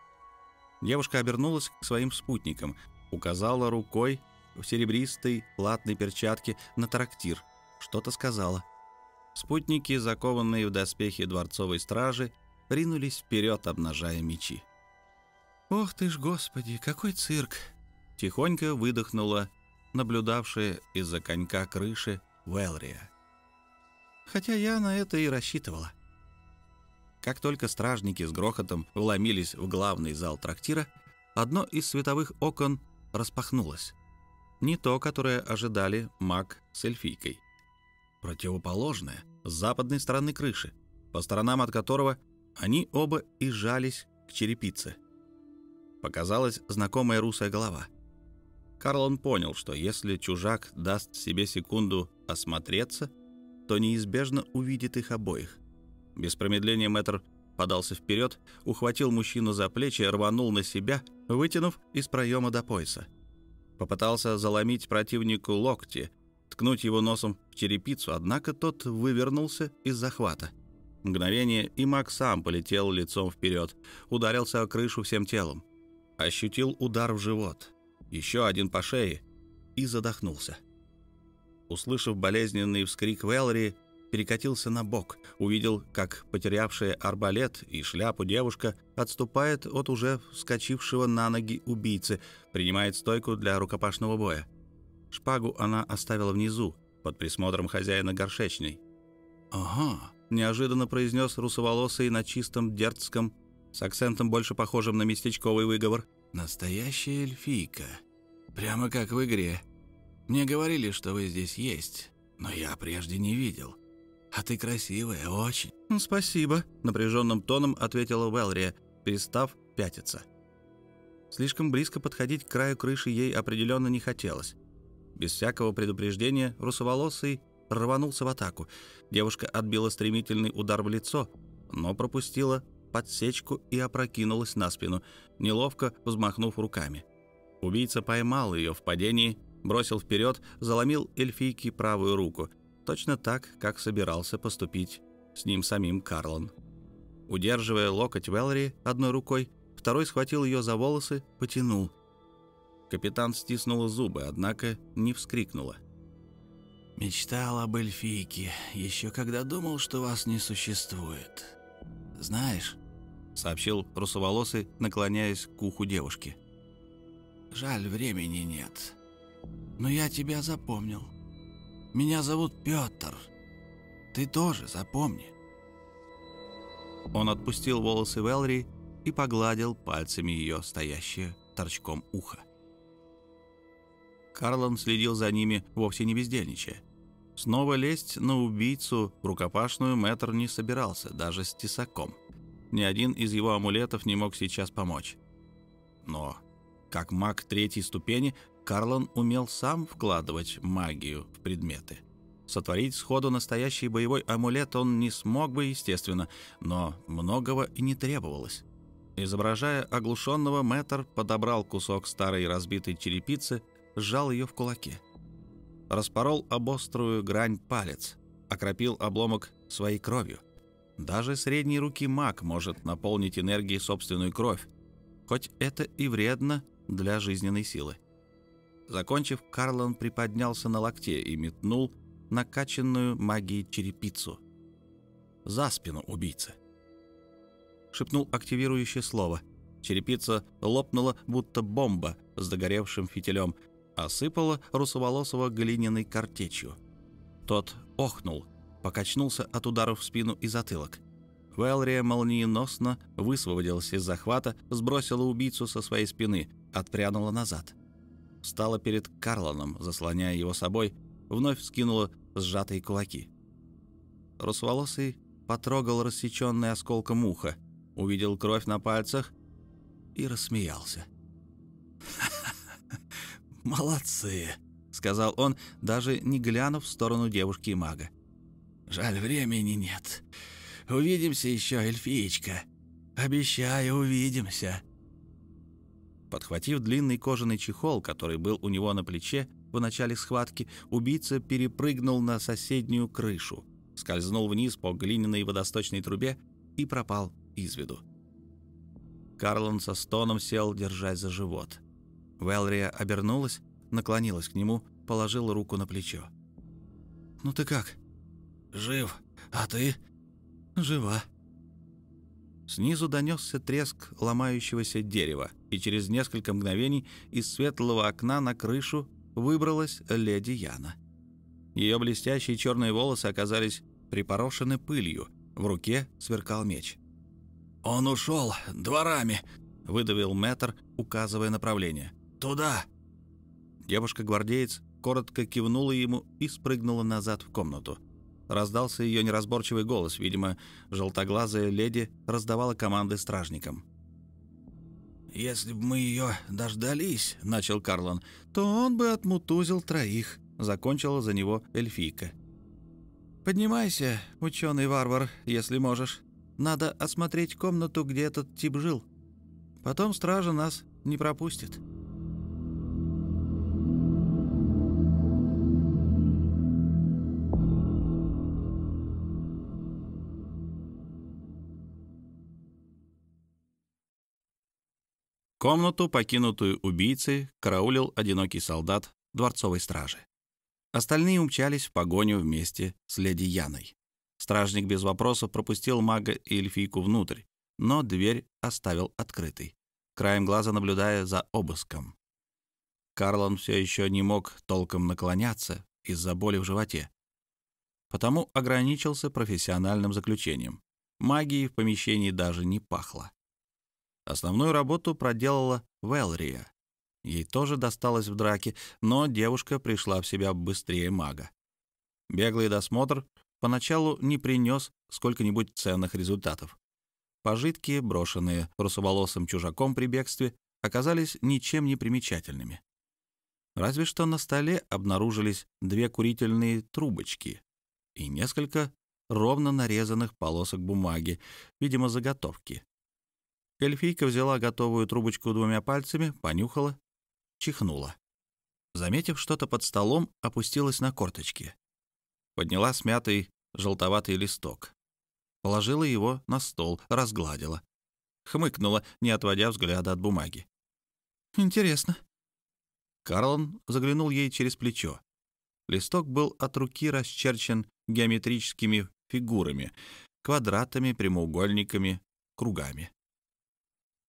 Девушка обернулась к своим спутникам, указала рукой в серебристой латной перчатке на трактир, что-то сказала. Спутники, закованные в доспехи дворцовой стражи, ринулись вперед, обнажая мечи. «Ох ты ж, господи, какой цирк!» Тихонько выдохнула наблюдавшая из-за конька крыши Велрия хотя я на это и рассчитывала. Как только стражники с грохотом вломились в главный зал трактира, одно из световых окон распахнулось. Не то, которое ожидали маг с эльфийкой. Противоположное, с западной стороны крыши, по сторонам от которого они оба и сжались к черепице. Показалась знакомая русая голова. Карлон понял, что если чужак даст себе секунду осмотреться, то неизбежно увидит их обоих. Без промедления мэтр подался вперед, ухватил мужчину за плечи, рванул на себя, вытянув из проема до пояса. Попытался заломить противнику локти, ткнуть его носом в черепицу, однако тот вывернулся из захвата. Мгновение, и маг сам полетел лицом вперед, ударился о крышу всем телом. Ощутил удар в живот, еще один по шее и задохнулся. Услышав болезненный вскрик Вэлори, перекатился на бок, увидел, как потерявшая арбалет и шляпу девушка отступает от уже вскочившего на ноги убийцы, принимает стойку для рукопашного боя. Шпагу она оставила внизу, под присмотром хозяина горшечной. «Ага», — неожиданно произнес русоволосый на чистом дертском, с акцентом больше похожим на местечковый выговор. «Настоящая эльфийка. Прямо как в игре. Мне говорили, что вы здесь есть, но я прежде не видел. А ты красивая, очень». «Спасибо», — напряженным тоном ответила Велрия, перестав пятиться. Слишком близко подходить к краю крыши ей определенно не хотелось. Без всякого предупреждения русоволосый рванулся в атаку. Девушка отбила стремительный удар в лицо, но пропустила подсечку и опрокинулась на спину, неловко взмахнув руками. Убийца поймал ее в падении, бросил вперед, заломил эльфийке правую руку, точно так, как собирался поступить с ним самим Карлон. Удерживая локоть Велри одной рукой, второй схватил ее за волосы, потянул. Капитан стиснула зубы, однако не вскрикнула. «Мечтал об эльфийке, еще когда думал, что вас не существует. Знаешь, — сообщил русоволосый, наклоняясь к уху девушки. «Жаль, времени нет. Но я тебя запомнил. Меня зовут Петр. Ты тоже запомни». Он отпустил волосы Велри и погладил пальцами ее стоящее торчком ухо. Карлон следил за ними, вовсе не бездельничая. Снова лезть на убийцу рукопашную Мэтр не собирался, даже с тесаком. Ни один из его амулетов не мог сейчас помочь. Но, как маг третьей ступени, Карлон умел сам вкладывать магию в предметы. Сотворить сходу настоящий боевой амулет он не смог бы, естественно, но многого и не требовалось. Изображая оглушенного, Мэтр подобрал кусок старой разбитой черепицы, сжал ее в кулаке. Распорол об острую грань палец, окропил обломок своей кровью. Даже средней руки маг может наполнить энергией собственную кровь, хоть это и вредно для жизненной силы. Закончив, Карлон приподнялся на локте и метнул накачанную магией черепицу. За спину убийцы. Шепнул активирующее слово. Черепица лопнула, будто бомба с догоревшим фитилем, осыпала русоволосого глиняной картечью. Тот охнул, покачнулся от ударов в спину и затылок. Велрия молниеносно высвободилась из захвата, сбросила убийцу со своей спины, отпрянула назад. Встала перед Карлоном, заслоняя его собой, вновь скинула сжатые кулаки. Русволосый потрогал рассеченное осколком ухо, увидел кровь на пальцах и рассмеялся. «Молодцы!» — сказал он, даже не глянув в сторону девушки и мага. «Жаль, времени нет. Увидимся еще, эльфиечка. Обещаю, увидимся». Подхватив длинный кожаный чехол, который был у него на плече в начале схватки, убийца перепрыгнул на соседнюю крышу, скользнул вниз по глиняной водосточной трубе и пропал из виду. Карлон со стоном сел, держась за живот. Велрия обернулась, наклонилась к нему, положила руку на плечо. «Ну ты как?» «Жив. А ты?» «Жива». Снизу донесся треск ломающегося дерева, и через несколько мгновений из светлого окна на крышу выбралась леди Яна. Ее блестящие черные волосы оказались припорошены пылью, в руке сверкал меч. «Он ушел дворами», — выдавил Мэтр, указывая направление. «Туда!» Девушка-гвардеец коротко кивнула ему и спрыгнула назад в комнату. Раздался ее неразборчивый голос. Видимо, желтоглазая леди раздавала команды стражникам. «Если бы мы ее дождались», — начал Карлон, — «то он бы отмутузил троих», — закончила за него эльфийка. «Поднимайся, ученый-варвар, если можешь. Надо осмотреть комнату, где этот тип жил. Потом стража нас не пропустит». Комнату, покинутую убийцей, караулил одинокий солдат дворцовой стражи. Остальные умчались в погоню вместе с леди Яной. Стражник без вопросов пропустил мага и эльфийку внутрь, но дверь оставил открытой, краем глаза наблюдая за обыском. Карлон все еще не мог толком наклоняться из-за боли в животе, потому ограничился профессиональным заключением. Магии в помещении даже не пахло. Основную работу проделала Велрия. Ей тоже досталось в драке, но девушка пришла в себя быстрее мага. Беглый досмотр поначалу не принес сколько-нибудь ценных результатов. Пожитки, брошенные русоволосым чужаком при бегстве, оказались ничем не примечательными. Разве что на столе обнаружились две курительные трубочки и несколько ровно нарезанных полосок бумаги, видимо, заготовки. Эльфийка взяла готовую трубочку двумя пальцами, понюхала, чихнула. Заметив что-то под столом, опустилась на корточки. Подняла смятый желтоватый листок. Положила его на стол, разгладила. Хмыкнула, не отводя взгляда от бумаги. «Интересно». Карлон заглянул ей через плечо. Листок был от руки расчерчен геометрическими фигурами, квадратами, прямоугольниками, кругами.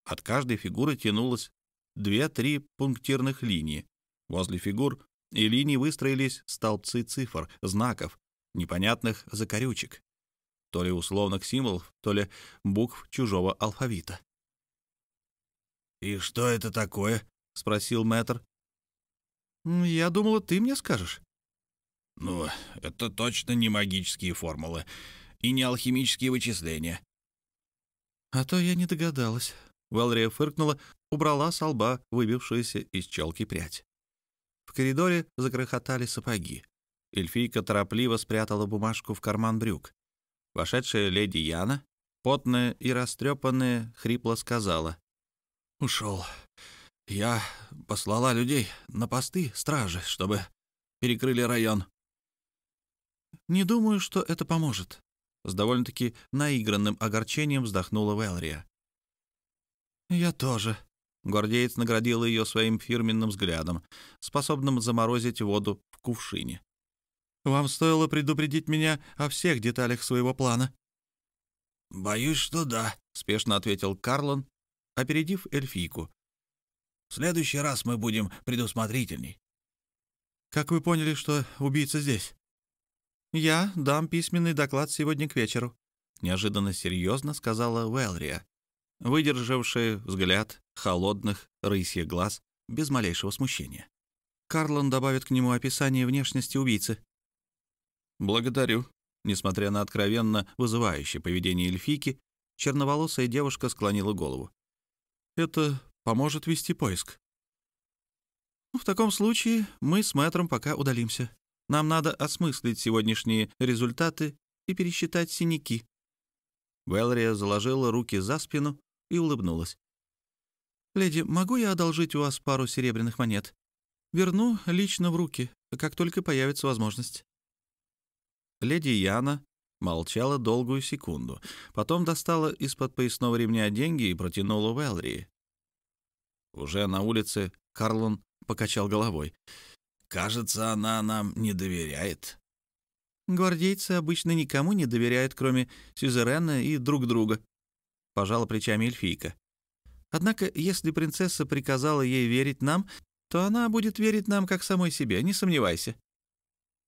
От каждой фигуры тянулось две-три пунктирных линии. Возле фигур и линий выстроились столбцы цифр, знаков, непонятных закорючек, то ли условных символов, то ли букв чужого алфавита. «И что это такое?» — спросил мэтр. «Я думала, ты мне скажешь». «Ну, это точно не магические формулы и не алхимические вычисления». «А то я не догадалась», Валрия фыркнула, убрала с лба выбившуюся из челки прядь. В коридоре загрохотали сапоги. Эльфийка торопливо спрятала бумажку в карман брюк. Вошедшая леди Яна, потная и растрепанная, хрипло сказала. «Ушел. Я послала людей на посты стражи, чтобы перекрыли район». «Не думаю, что это поможет», — с довольно-таки наигранным огорчением вздохнула Велрия. «Я тоже». Гвардеец наградил ее своим фирменным взглядом, способным заморозить воду в кувшине. «Вам стоило предупредить меня о всех деталях своего плана». «Боюсь, что да», — спешно ответил Карлон, опередив эльфийку. «В следующий раз мы будем предусмотрительней». «Как вы поняли, что убийца здесь?» «Я дам письменный доклад сегодня к вечеру», — неожиданно серьезно сказала Уэлрия, выдержавшая взгляд холодных рысьих глаз без малейшего смущения. Карлон добавит к нему описание внешности убийцы. «Благодарю». Несмотря на откровенно вызывающее поведение эльфийки, черноволосая девушка склонила голову. «Это поможет вести поиск». «В таком случае мы с мэтром пока удалимся. Нам надо осмыслить сегодняшние результаты и пересчитать синяки». Велрия заложила руки за спину и улыбнулась. «Леди, могу я одолжить у вас пару серебряных монет? Верну лично в руки, как только появится возможность». Леди Яна молчала долгую секунду, потом достала из-под поясного ремня деньги и протянула Велрии. Уже на улице Карлон покачал головой. «Кажется, она нам не доверяет». «Гвардейцы обычно никому не доверяют, кроме Сюзерена и друг друга», пожала плечами эльфийка. Однако, если принцесса приказала ей верить нам, то она будет верить нам как самой себе, не сомневайся.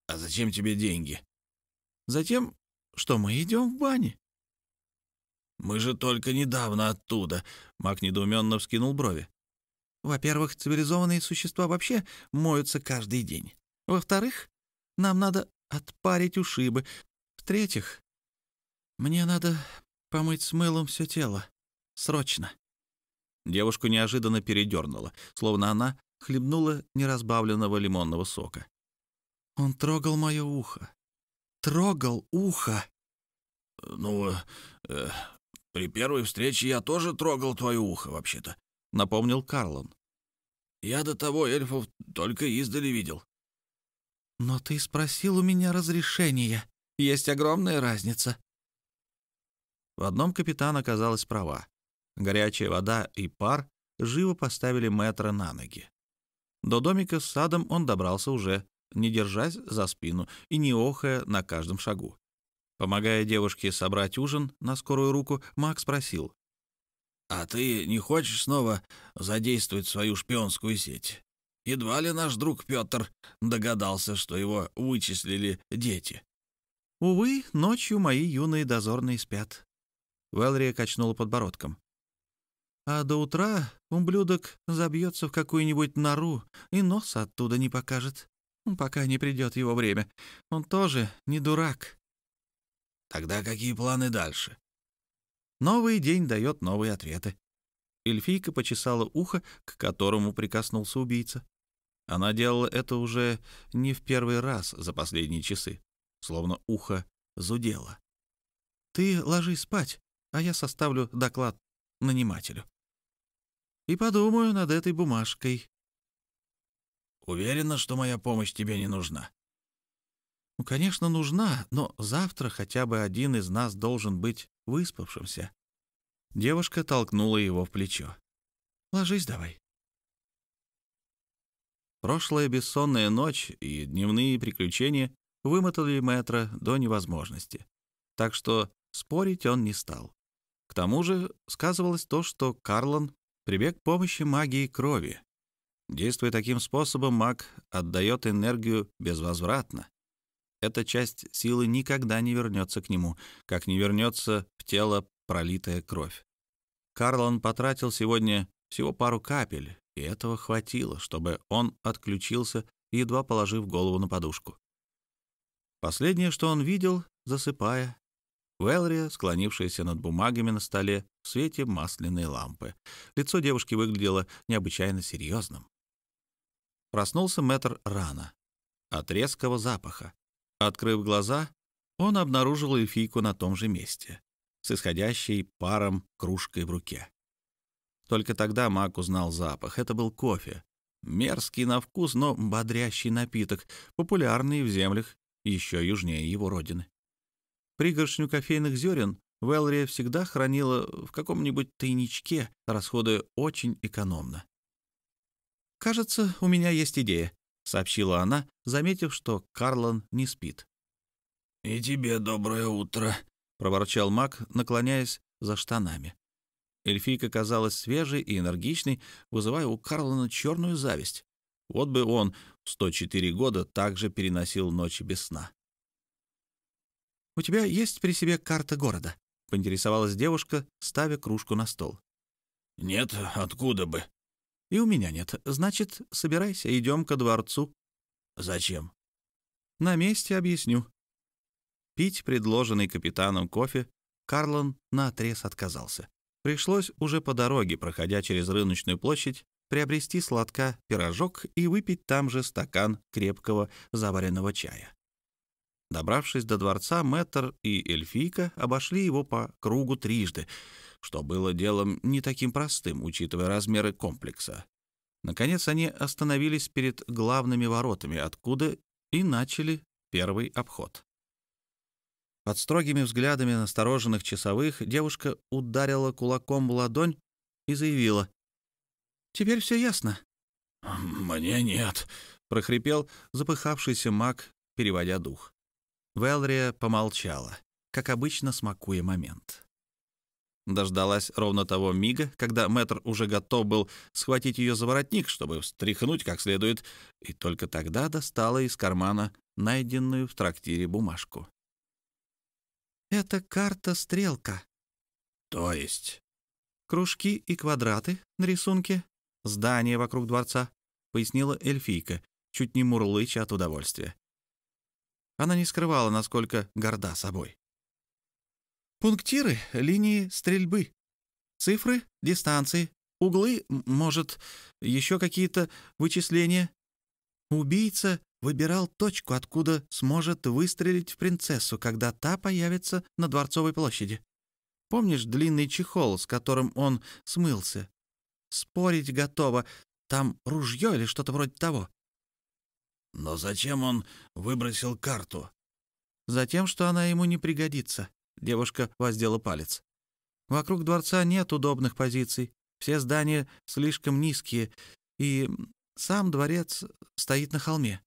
А зачем тебе деньги? Затем, что мы идем в бане. Мы же только недавно оттуда. Маг недоуменно вскинул брови. Во-первых, цивилизованные существа вообще моются каждый день. Во-вторых, нам надо отпарить ушибы. В-третьих, мне надо помыть с мылом все тело. Срочно. Девушку неожиданно передернуло, словно она хлебнула неразбавленного лимонного сока. «Он трогал мое ухо. Трогал ухо!» «Ну, э, при первой встрече я тоже трогал твое ухо, вообще-то», — напомнил Карлон. «Я до того эльфов только издали видел». «Но ты спросил у меня разрешения. Есть огромная разница». В одном капитан оказалась права. Горячая вода и пар живо поставили Мэтра на ноги. До домика с садом он добрался уже, не держась за спину и не охая на каждом шагу. Помогая девушке собрать ужин на скорую руку, Макс спросил. «А ты не хочешь снова задействовать свою шпионскую сеть? Едва ли наш друг Петр догадался, что его вычислили дети?» «Увы, ночью мои юные дозорные спят». Велрия качнула подбородком. «А до утра ублюдок забьется в какую-нибудь нору и нос оттуда не покажет, пока не придет его время. Он тоже не дурак». Тогда какие планы дальше? Новый день дает новые ответы. Эльфийка почесала ухо, к которому прикоснулся убийца. Она делала это уже не в первый раз за последние часы, словно ухо зудело. «Ты ложись спать, а я составлю доклад нанимателю. И подумаю над этой бумажкой». «Уверена, что моя помощь тебе не нужна?» Ну, конечно, нужна, но завтра хотя бы один из нас должен быть выспавшимся. Девушка толкнула его в плечо. Ложись давай. Прошлая бессонная ночь и дневные приключения вымотали Мэтра до невозможности. Так что спорить он не стал. Тому же сказывалось то, что Карлон прибег к помощи магии крови. Действуя таким способом, маг отдает энергию безвозвратно эта часть силы никогда не вернется к нему, как не вернется в тело пролитая кровь. Карлон потратил сегодня всего пару капель, и этого хватило, чтобы он отключился, едва положив голову на подушку. Последнее, что он видел, засыпая, Велрия, склонившаяся над бумагами на столе в свете масляной лампы. Лицо девушки выглядело необычайно серьезным. Проснулся мэтр рано, от резкого запаха. Открыв глаза, он обнаружил эльфийку на том же месте, с исходящей паром кружкой в руке. Только тогда Мак узнал запах. Это был кофе. Мерзкий на вкус, но бодрящий напиток, популярный в землях еще южнее его родины. Пригоршню кофейных зерен Велрия всегда хранила в каком-нибудь тайничке, расходуя очень экономно. «Кажется, у меня есть идея», сообщила она, заметив, что Карлон не спит. «И тебе доброе утро», — проворчал маг, наклоняясь за штанами. Эльфийка казалась свежей и энергичной, вызывая у Карлона черную зависть. Вот бы он в 104 года также переносил ночи без сна. «У тебя есть при себе карта города?» — поинтересовалась девушка, ставя кружку на стол. «Нет, откуда бы?» И у меня нет. Значит, собирайся, идем ко дворцу. Зачем? На месте объясню. Пить предложенный капитаном кофе Карлон наотрез отказался. Пришлось уже по дороге, проходя через рыночную площадь, приобрести сладка пирожок и выпить там же стакан крепкого заваренного чая. Добравшись до дворца, Мэтр и Эльфийка обошли его по кругу трижды — что было делом не таким простым, учитывая размеры комплекса. Наконец они остановились перед главными воротами, откуда и начали первый обход. Под строгими взглядами настороженных часовых девушка ударила кулаком в ладонь и заявила. «Теперь все ясно». «Мне нет», — прохрипел запыхавшийся маг, переводя дух. Велрия помолчала, как обычно смакуя момент. Дождалась ровно того мига, когда мэтр уже готов был схватить ее за воротник, чтобы встряхнуть как следует, и только тогда достала из кармана найденную в трактире бумажку. «Это карта-стрелка». «То есть?» «Кружки и квадраты на рисунке, здание вокруг дворца», — пояснила эльфийка, чуть не мурлыча от удовольствия. Она не скрывала, насколько горда собой. Пунктиры — линии стрельбы. Цифры — дистанции. углы, может, еще какие-то вычисления. Убийца выбирал точку, откуда сможет выстрелить в принцессу, когда та появится на Дворцовой площади. Помнишь длинный чехол, с которым он смылся? Спорить готово. Там ружье или что-то вроде того. Но зачем он выбросил карту? Затем, что она ему не пригодится. Девушка воздела палец. Вокруг дворца нет удобных позиций. Все здания слишком низкие, и сам дворец стоит на холме.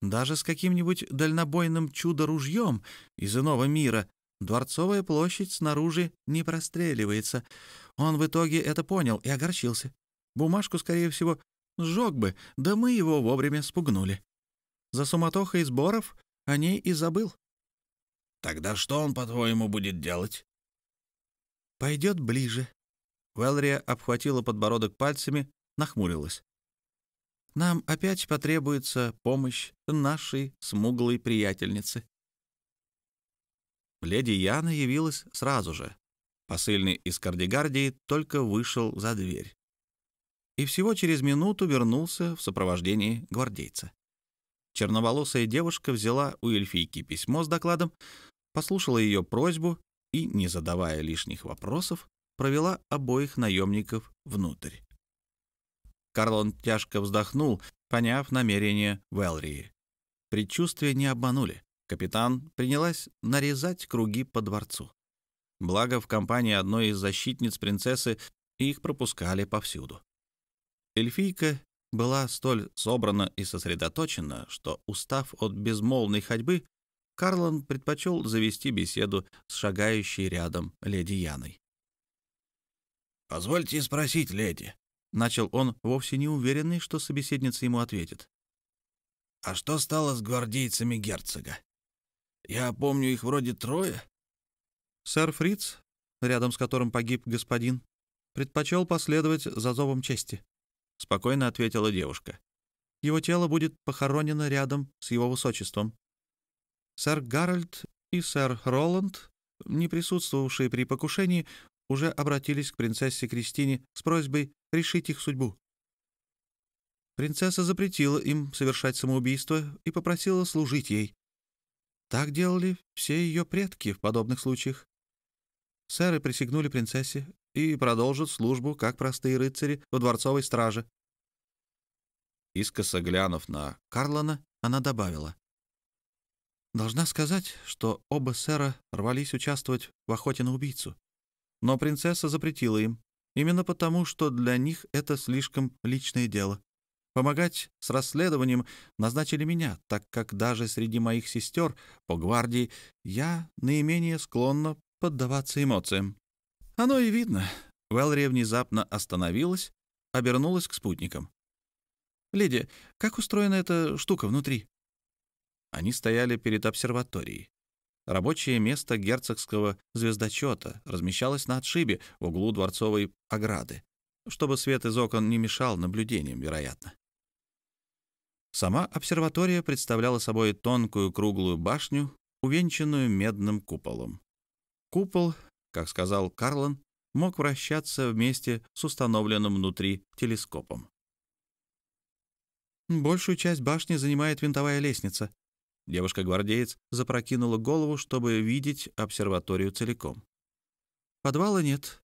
Даже с каким-нибудь дальнобойным чудо-ружьем из иного мира дворцовая площадь снаружи не простреливается. Он в итоге это понял и огорчился. Бумажку, скорее всего, сжег бы, да мы его вовремя спугнули. За суматохой сборов о ней и забыл. Тогда что он, по-твоему, будет делать? Пойдет ближе. Велрия обхватила подбородок пальцами, нахмурилась. Нам опять потребуется помощь нашей смуглой приятельницы. Леди Яна явилась сразу же. Посыльный из Кардигардии только вышел за дверь. И всего через минуту вернулся в сопровождении гвардейца. Черноволосая девушка взяла у эльфийки письмо с докладом, послушала ее просьбу и, не задавая лишних вопросов, провела обоих наемников внутрь. Карлон тяжко вздохнул, поняв намерение Велрии. Предчувствия не обманули. Капитан принялась нарезать круги по дворцу. Благо, в компании одной из защитниц принцессы их пропускали повсюду. Эльфийка была столь собрана и сосредоточена, что, устав от безмолвной ходьбы, Карлон предпочел завести беседу с шагающей рядом леди Яной. «Позвольте спросить, леди», — начал он, вовсе не уверенный, что собеседница ему ответит. «А что стало с гвардейцами герцога? Я помню, их вроде трое». Сэр Фриц, рядом с которым погиб господин, предпочел последовать за зовом чести, — спокойно ответила девушка. Его тело будет похоронено рядом с его высочеством. Сэр Гарольд и сэр Роланд, не присутствовавшие при покушении, уже обратились к принцессе Кристине с просьбой решить их судьбу. Принцесса запретила им совершать самоубийство и попросила служить ей. Так делали все ее предки в подобных случаях. Сэры присягнули принцессе и продолжат службу, как простые рыцари в дворцовой страже. Искоса глянув на Карлона, она добавила. Должна сказать, что оба сэра рвались участвовать в охоте на убийцу. Но принцесса запретила им, именно потому, что для них это слишком личное дело. Помогать с расследованием назначили меня, так как даже среди моих сестер по гвардии я наименее склонна поддаваться эмоциям. Оно и видно. Велри внезапно остановилась, обернулась к спутникам. «Леди, как устроена эта штука внутри?» Они стояли перед обсерваторией. Рабочее место герцогского звездочета размещалось на отшибе в углу дворцовой ограды, чтобы свет из окон не мешал наблюдениям, вероятно. Сама обсерватория представляла собой тонкую круглую башню, увенчанную медным куполом. Купол, как сказал Карлон, мог вращаться вместе с установленным внутри телескопом. Большую часть башни занимает винтовая лестница, Девушка-гвардеец запрокинула голову, чтобы видеть обсерваторию целиком. Подвала нет.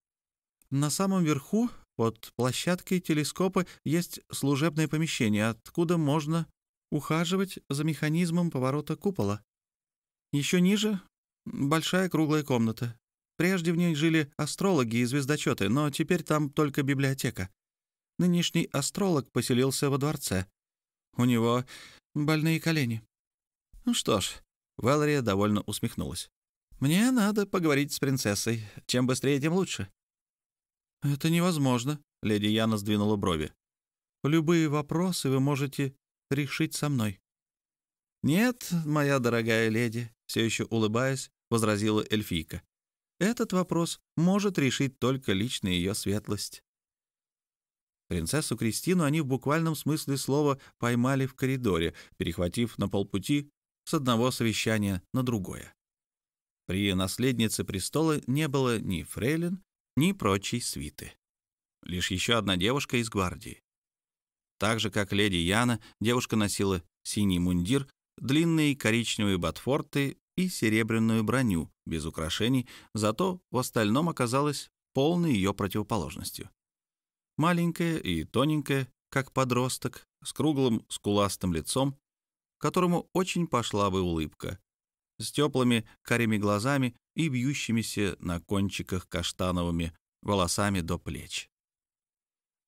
На самом верху, под площадкой телескопа, есть служебное помещение, откуда можно ухаживать за механизмом поворота купола. Еще ниже — большая круглая комната. Прежде в ней жили астрологи и звездочеты, но теперь там только библиотека. Нынешний астролог поселился во дворце. У него больные колени. Ну что ж, Валерия довольно усмехнулась. «Мне надо поговорить с принцессой. Чем быстрее, тем лучше». «Это невозможно», — леди Яна сдвинула брови. «Любые вопросы вы можете решить со мной». «Нет, моя дорогая леди», — все еще улыбаясь, возразила эльфийка. «Этот вопрос может решить только лично ее светлость». Принцессу Кристину они в буквальном смысле слова поймали в коридоре, перехватив на полпути с одного совещания на другое. При наследнице престола не было ни фрейлин, ни прочей свиты. лишь еще одна девушка из гвардии. Так же, как леди Яна, девушка носила синий мундир, длинные коричневые ботфорты и серебряную броню, без украшений, зато в остальном оказалась полной ее противоположностью. Маленькая и тоненькая, как подросток, с круглым скуластым лицом, которому очень пошла бы улыбка, с теплыми карими глазами и бьющимися на кончиках каштановыми волосами до плеч.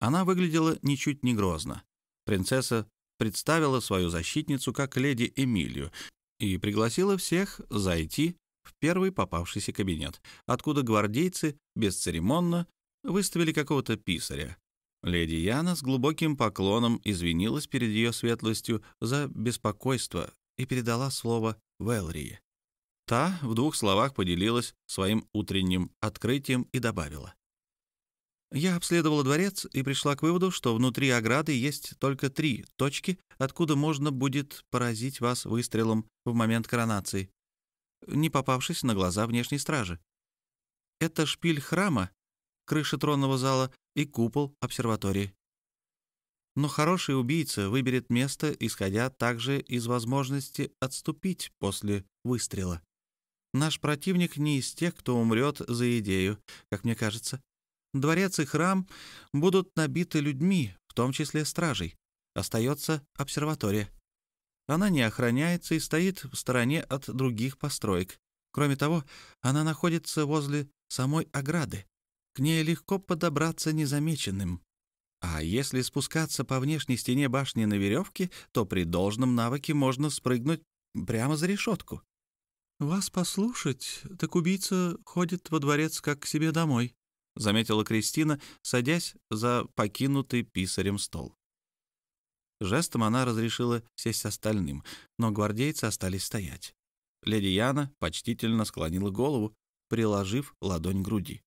Она выглядела ничуть не грозно. Принцесса представила свою защитницу как леди Эмилию и пригласила всех зайти в первый попавшийся кабинет, откуда гвардейцы бесцеремонно выставили какого-то писаря. Леди Яна с глубоким поклоном извинилась перед ее светлостью за беспокойство и передала слово Велрии. Та в двух словах поделилась своим утренним открытием и добавила. Я обследовала дворец и пришла к выводу, что внутри ограды есть только три точки, откуда можно будет поразить вас выстрелом в момент коронации, не попавшись на глаза внешней стражи. Это шпиль храма, крыша тронного зала и купол обсерватории. Но хороший убийца выберет место, исходя также из возможности отступить после выстрела. Наш противник не из тех, кто умрет за идею, как мне кажется. Дворец и храм будут набиты людьми, в том числе стражей. Остается обсерватория. Она не охраняется и стоит в стороне от других построек. Кроме того, она находится возле самой ограды. К ней легко подобраться незамеченным. А если спускаться по внешней стене башни на веревке, то при должном навыке можно спрыгнуть прямо за решетку. «Вас послушать, так убийца ходит во дворец как к себе домой», — заметила Кристина, садясь за покинутый писарем стол. Жестом она разрешила сесть остальным, но гвардейцы остались стоять. Леди Яна почтительно склонила голову, приложив ладонь к груди.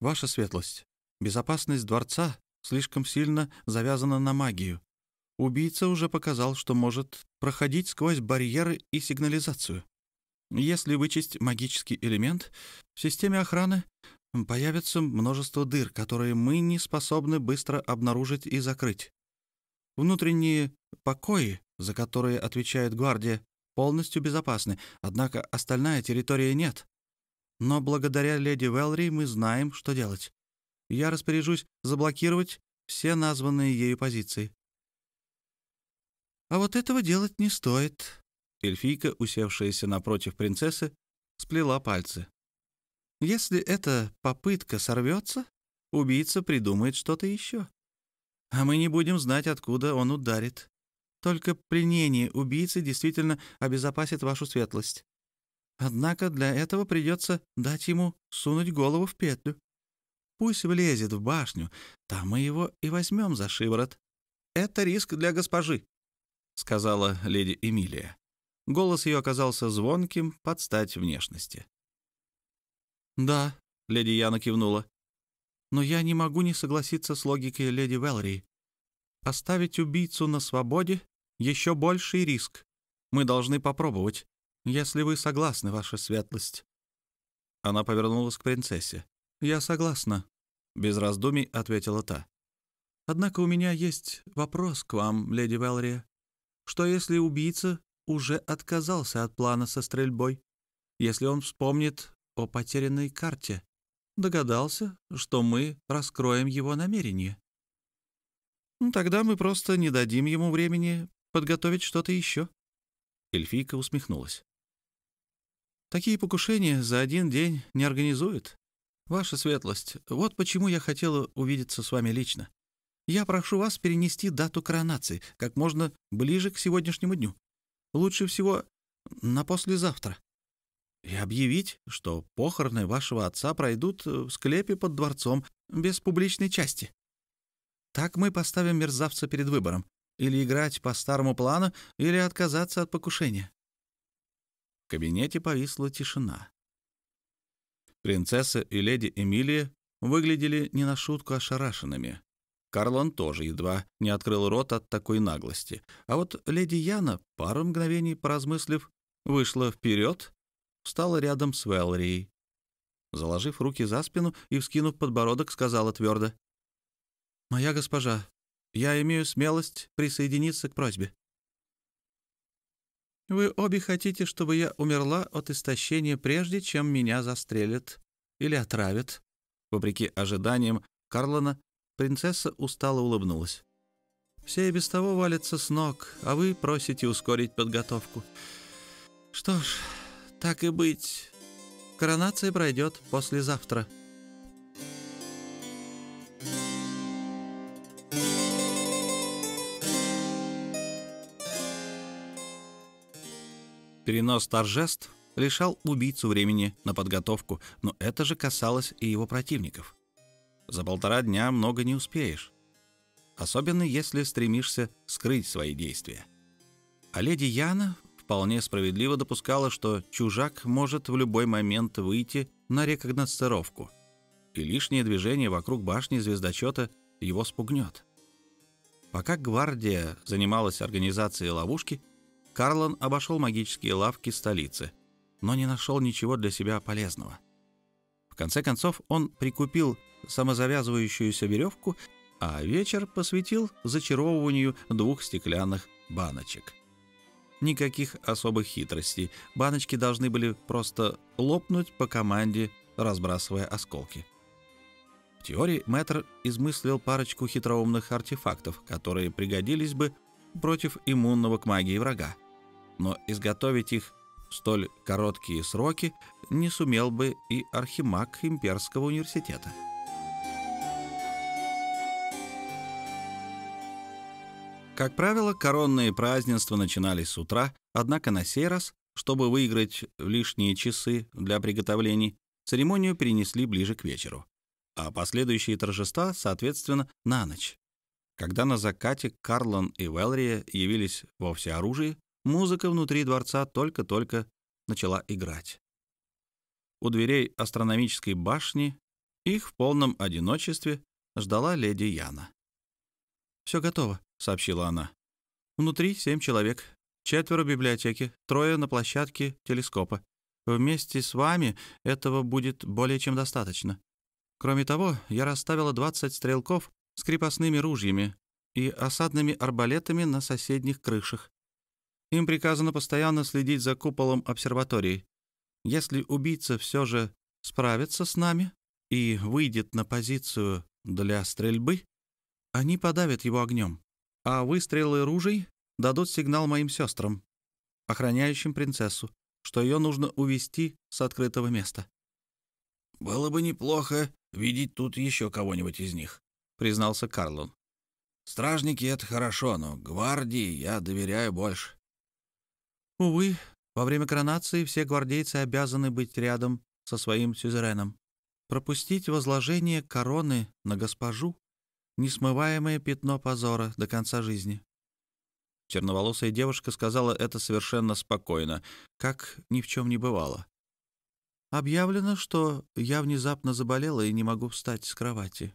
«Ваша светлость, безопасность дворца слишком сильно завязана на магию. Убийца уже показал, что может проходить сквозь барьеры и сигнализацию. Если вычесть магический элемент, в системе охраны появится множество дыр, которые мы не способны быстро обнаружить и закрыть. Внутренние покои, за которые отвечает гвардия, полностью безопасны, однако остальная территория нет. Но благодаря леди Велри мы знаем, что делать. Я распоряжусь заблокировать все названные ею позиции. А вот этого делать не стоит. Эльфийка, усевшаяся напротив принцессы, сплела пальцы. Если эта попытка сорвется, убийца придумает что-то еще. А мы не будем знать, откуда он ударит. Только пленение убийцы действительно обезопасит вашу светлость. Однако для этого придется дать ему сунуть голову в петлю. Пусть влезет в башню, там мы его и возьмем за шиворот. Это риск для госпожи, — сказала леди Эмилия. Голос ее оказался звонким под стать внешности. «Да», — леди Яна кивнула. «Но я не могу не согласиться с логикой леди Велри. Оставить убийцу на свободе — еще больший риск. Мы должны попробовать, если вы согласны, ваша светлость». Она повернулась к принцессе. «Я согласна», — без раздумий ответила та. «Однако у меня есть вопрос к вам, леди Велри. Что если убийца уже отказался от плана со стрельбой? Если он вспомнит о потерянной карте. Догадался, что мы раскроем его намерение. Ну, тогда мы просто не дадим ему времени подготовить что-то еще. Эльфийка усмехнулась. Такие покушения за один день не организуют. Ваша светлость, вот почему я хотела увидеться с вами лично. Я прошу вас перенести дату коронации как можно ближе к сегодняшнему дню. Лучше всего на послезавтра и объявить, что похороны вашего отца пройдут э, в склепе под дворцом, без публичной части. Так мы поставим мерзавца перед выбором — или играть по старому плану, или отказаться от покушения. В кабинете повисла тишина. Принцесса и леди Эмилия выглядели не на шутку ошарашенными. Карлон тоже едва не открыл рот от такой наглости. А вот леди Яна, пару мгновений поразмыслив, вышла вперед встала рядом с Велрией. Заложив руки за спину и вскинув подбородок, сказала твердо. «Моя госпожа, я имею смелость присоединиться к просьбе». «Вы обе хотите, чтобы я умерла от истощения, прежде чем меня застрелят или отравят?» Вопреки ожиданиям Карлона, принцесса устало улыбнулась. «Все и без того валятся с ног, а вы просите ускорить подготовку. Что ж, так и быть. Коронация пройдет послезавтра». Перенос торжеств лишал убийцу времени на подготовку, но это же касалось и его противников. За полтора дня много не успеешь, особенно если стремишься скрыть свои действия. А леди Яна вполне справедливо допускала, что чужак может в любой момент выйти на рекогносцировку, и лишнее движение вокруг башни звездочета его спугнет. Пока гвардия занималась организацией ловушки, Карлон обошел магические лавки столицы, но не нашел ничего для себя полезного. В конце концов, он прикупил самозавязывающуюся веревку, а вечер посвятил зачаровыванию двух стеклянных баночек. Никаких особых хитростей. Баночки должны были просто лопнуть по команде, разбрасывая осколки. В теории Мэтр измыслил парочку хитроумных артефактов, которые пригодились бы против иммунного к магии врага но изготовить их в столь короткие сроки не сумел бы и архимаг Имперского университета. Как правило, коронные празднества начинались с утра, однако на сей раз, чтобы выиграть лишние часы для приготовлений, церемонию перенесли ближе к вечеру, а последующие торжества, соответственно, на ночь. Когда на закате Карлон и Велрия явились во всеоружии, Музыка внутри дворца только-только начала играть. У дверей астрономической башни их в полном одиночестве ждала леди Яна. «Все готово», — сообщила она. «Внутри семь человек, четверо в библиотеке, трое на площадке телескопа. Вместе с вами этого будет более чем достаточно. Кроме того, я расставила 20 стрелков с крепостными ружьями и осадными арбалетами на соседних крышах. Им приказано постоянно следить за куполом обсерватории. Если убийца все же справится с нами и выйдет на позицию для стрельбы, они подавят его огнем, а выстрелы ружей дадут сигнал моим сестрам, охраняющим принцессу, что ее нужно увести с открытого места. «Было бы неплохо видеть тут еще кого-нибудь из них», — признался Карлон. «Стражники — это хорошо, но гвардии я доверяю больше». Увы, во время коронации все гвардейцы обязаны быть рядом со своим сюзереном. Пропустить возложение короны на госпожу — несмываемое пятно позора до конца жизни. Черноволосая девушка сказала это совершенно спокойно, как ни в чем не бывало. Объявлено, что я внезапно заболела и не могу встать с кровати.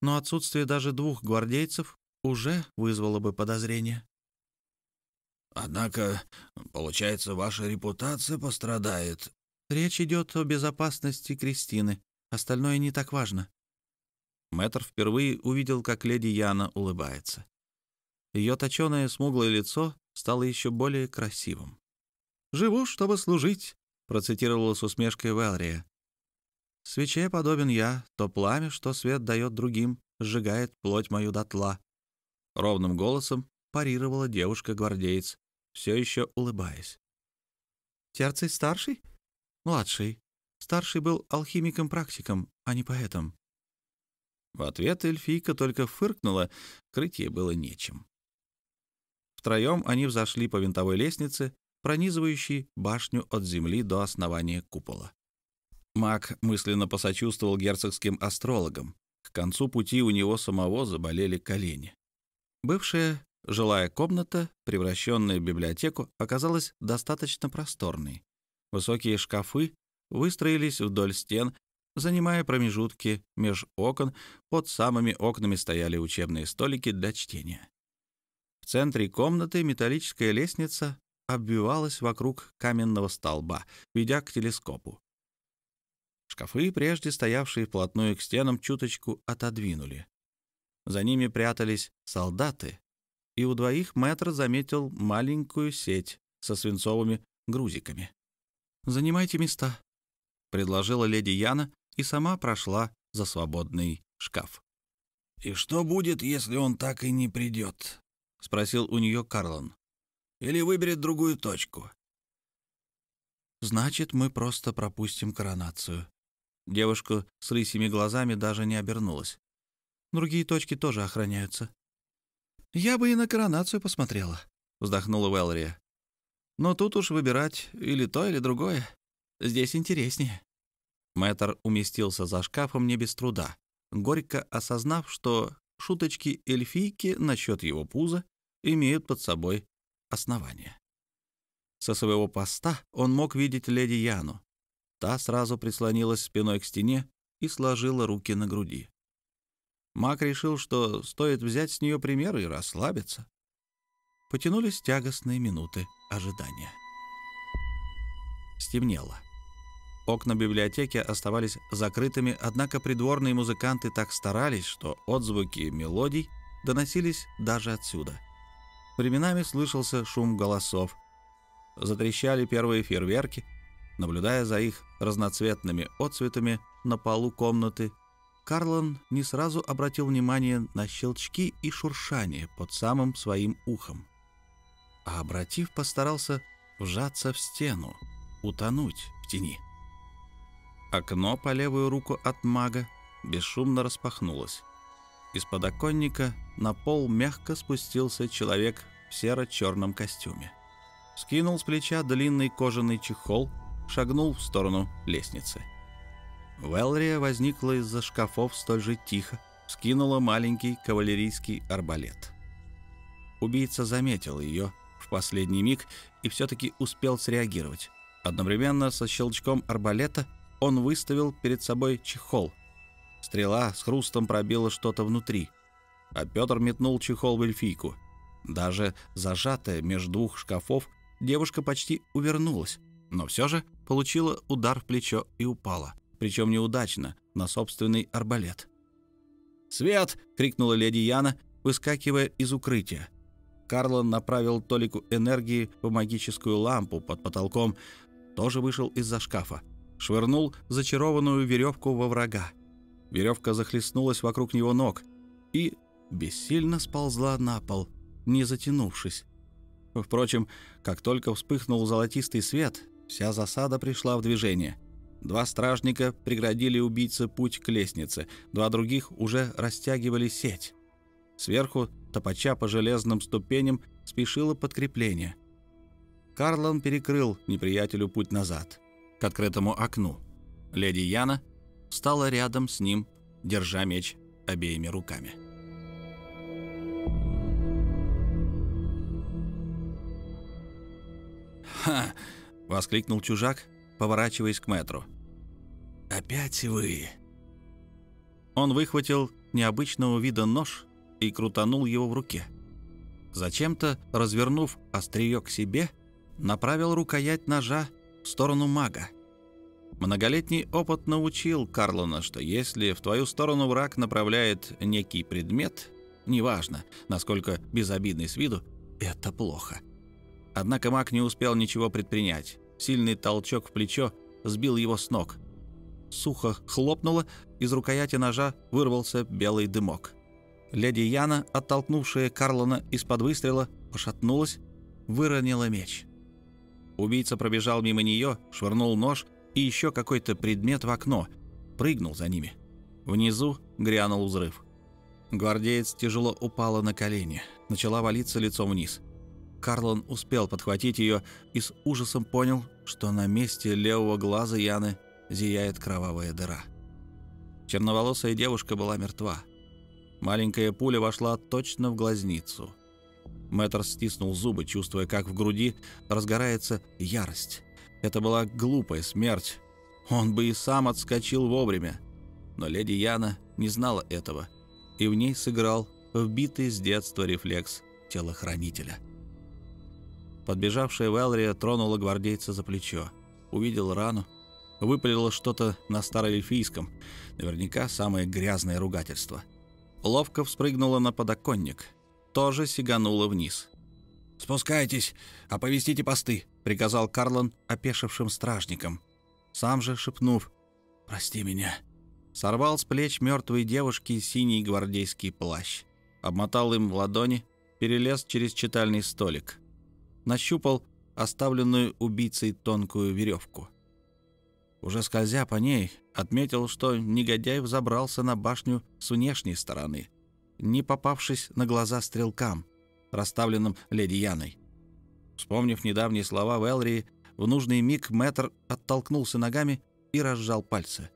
Но отсутствие даже двух гвардейцев уже вызвало бы подозрение. Однако, получается, ваша репутация пострадает. Речь идет о безопасности Кристины. Остальное не так важно. Мэтр впервые увидел, как леди Яна улыбается. Ее точеное смуглое лицо стало еще более красивым. «Живу, чтобы служить», — процитировала с усмешкой Велрия. «Свече подобен я, то пламя, что свет дает другим, сжигает плоть мою дотла». Ровным голосом парировала девушка-гвардеец, все еще улыбаясь. «Терций старший?» «Младший. Старший был алхимиком-практиком, а не поэтом». В ответ эльфийка только фыркнула, крыть ей было нечем. Втроем они взошли по винтовой лестнице, пронизывающей башню от земли до основания купола. Маг мысленно посочувствовал герцогским астрологам. К концу пути у него самого заболели колени. Бывшая Жилая комната, превращенная в библиотеку, оказалась достаточно просторной. Высокие шкафы выстроились вдоль стен, занимая промежутки меж окон, под самыми окнами стояли учебные столики для чтения. В центре комнаты металлическая лестница обвивалась вокруг каменного столба, ведя к телескопу. Шкафы, прежде стоявшие вплотную к стенам, чуточку отодвинули. За ними прятались солдаты, и у двоих мэтр заметил маленькую сеть со свинцовыми грузиками. «Занимайте места», — предложила леди Яна и сама прошла за свободный шкаф. «И что будет, если он так и не придет?» — спросил у нее Карлон. «Или выберет другую точку?» «Значит, мы просто пропустим коронацию». Девушка с рысьими глазами даже не обернулась. Другие точки тоже охраняются. «Я бы и на коронацию посмотрела», — вздохнула Велрия. «Но тут уж выбирать или то, или другое. Здесь интереснее». Мэтр уместился за шкафом не без труда, горько осознав, что шуточки эльфийки насчет его пуза имеют под собой основания. Со своего поста он мог видеть леди Яну. Та сразу прислонилась спиной к стене и сложила руки на груди. Мак решил, что стоит взять с нее пример и расслабиться. Потянулись тягостные минуты ожидания. Стемнело. Окна библиотеки оставались закрытыми, однако придворные музыканты так старались, что отзвуки мелодий доносились даже отсюда. Временами слышался шум голосов. Затрещали первые фейерверки. Наблюдая за их разноцветными отцветами на полу комнаты, Карлон не сразу обратил внимание на щелчки и шуршание под самым своим ухом. А обратив, постарался вжаться в стену, утонуть в тени. Окно по левую руку от мага бесшумно распахнулось. Из подоконника на пол мягко спустился человек в серо-черном костюме. Скинул с плеча длинный кожаный чехол, шагнул в сторону лестницы. Велрия возникла из-за шкафов столь же тихо, скинула маленький кавалерийский арбалет. Убийца заметил ее в последний миг и все-таки успел среагировать. Одновременно со щелчком арбалета он выставил перед собой чехол. Стрела с хрустом пробила что-то внутри, а Петр метнул чехол в эльфийку. Даже зажатая между двух шкафов, девушка почти увернулась, но все же получила удар в плечо и упала, причем неудачно, на собственный арбалет. «Свет!» — крикнула леди Яна, выскакивая из укрытия. Карлон направил толику энергии в магическую лампу под потолком, тоже вышел из-за шкафа швырнул зачарованную веревку во врага. Веревка захлестнулась вокруг него ног и бессильно сползла на пол, не затянувшись. Впрочем, как только вспыхнул золотистый свет, вся засада пришла в движение. Два стражника преградили убийце путь к лестнице, два других уже растягивали сеть. Сверху, топача по железным ступеням, спешило подкрепление. Карлан перекрыл неприятелю путь назад — к открытому окну. Леди Яна встала рядом с ним, держа меч обеими руками. «Ха!» — воскликнул чужак, поворачиваясь к мэтру. «Опять вы!» Он выхватил необычного вида нож и крутанул его в руке. Зачем-то, развернув острие к себе, направил рукоять ножа в сторону мага. Многолетний опыт научил Карлона, что если в твою сторону враг направляет некий предмет, неважно, насколько безобидный с виду, это плохо. Однако маг не успел ничего предпринять. Сильный толчок в плечо сбил его с ног. Сухо хлопнуло, из рукояти ножа вырвался белый дымок. Леди Яна, оттолкнувшая Карлона из-под выстрела, пошатнулась, выронила меч. Убийца пробежал мимо нее, швырнул нож и еще какой-то предмет в окно, прыгнул за ними. Внизу грянул взрыв. Гвардеец тяжело упала на колени, начала валиться лицом вниз. Карлон успел подхватить ее и с ужасом понял, что на месте левого глаза Яны зияет кровавая дыра. Черноволосая девушка была мертва. Маленькая пуля вошла точно в глазницу. Мэтр стиснул зубы, чувствуя, как в груди разгорается ярость. Это была глупая смерть. Он бы и сам отскочил вовремя. Но леди Яна не знала этого, и в ней сыграл вбитый с детства рефлекс телохранителя. Подбежавшая Велрия тронула гвардейца за плечо, увидела рану, выпалила что-то на староэльфийском, наверняка самое грязное ругательство. ловко вспрыгнула на подоконник, тоже сиганула вниз. «Спускайтесь, оповестите посты», — приказал Карлон опешившим стражникам. Сам же, шепнув «Прости меня», сорвал с плеч мертвой девушки синий гвардейский плащ, обмотал им в ладони, перелез через читальный столик, нащупал оставленную убийцей тонкую веревку. Уже скользя по ней, отметил, что негодяй взобрался на башню с внешней стороны, не попавшись на глаза стрелкам, расставленным леди Яной. Вспомнив недавние слова Велрии, в нужный миг мэтр оттолкнулся ногами и разжал пальцы.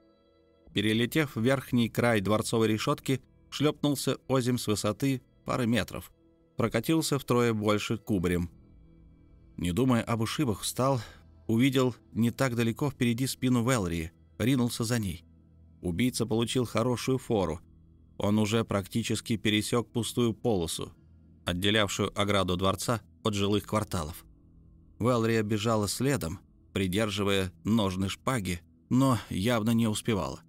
Перелетев в верхний край дворцовой решетки, шлепнулся озим с высоты пары метров, прокатился втрое больше кубарем. Не думая об ушибах, встал, увидел не так далеко впереди спину Велрии, ринулся за ней. Убийца получил хорошую фору. Он уже практически пересек пустую полосу, отделявшую ограду дворца от жилых кварталов. Велрия бежала следом, придерживая ножны шпаги, но явно не успевала.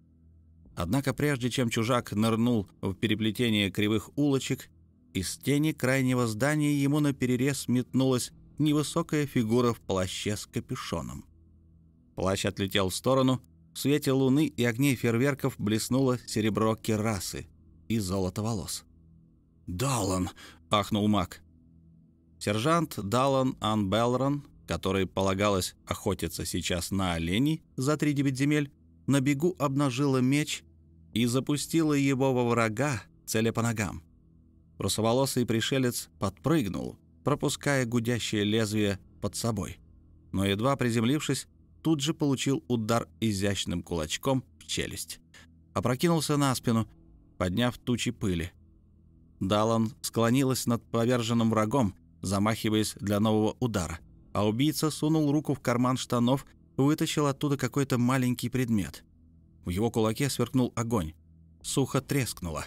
Однако прежде чем чужак нырнул в переплетение кривых улочек, из тени крайнего здания ему на перерез метнулась невысокая фигура в плаще с капюшоном. Плащ отлетел в сторону, в свете луны и огней фейерверков блеснуло серебро керасы и золото волос. «Даллан!» — ахнул маг. Сержант Даллан Ан Белрон, который полагалось охотиться сейчас на оленей за три девять земель, на бегу обнажила меч и запустила его во врага, целя по ногам. Русоволосый пришелец подпрыгнул, пропуская гудящее лезвие под собой. Но едва приземлившись, тут же получил удар изящным кулачком в челюсть. Опрокинулся на спину, подняв тучи пыли. Далан склонилась над поверженным врагом, замахиваясь для нового удара, а убийца сунул руку в карман штанов, вытащил оттуда какой-то маленький предмет. В его кулаке сверкнул огонь. Сухо трескнуло.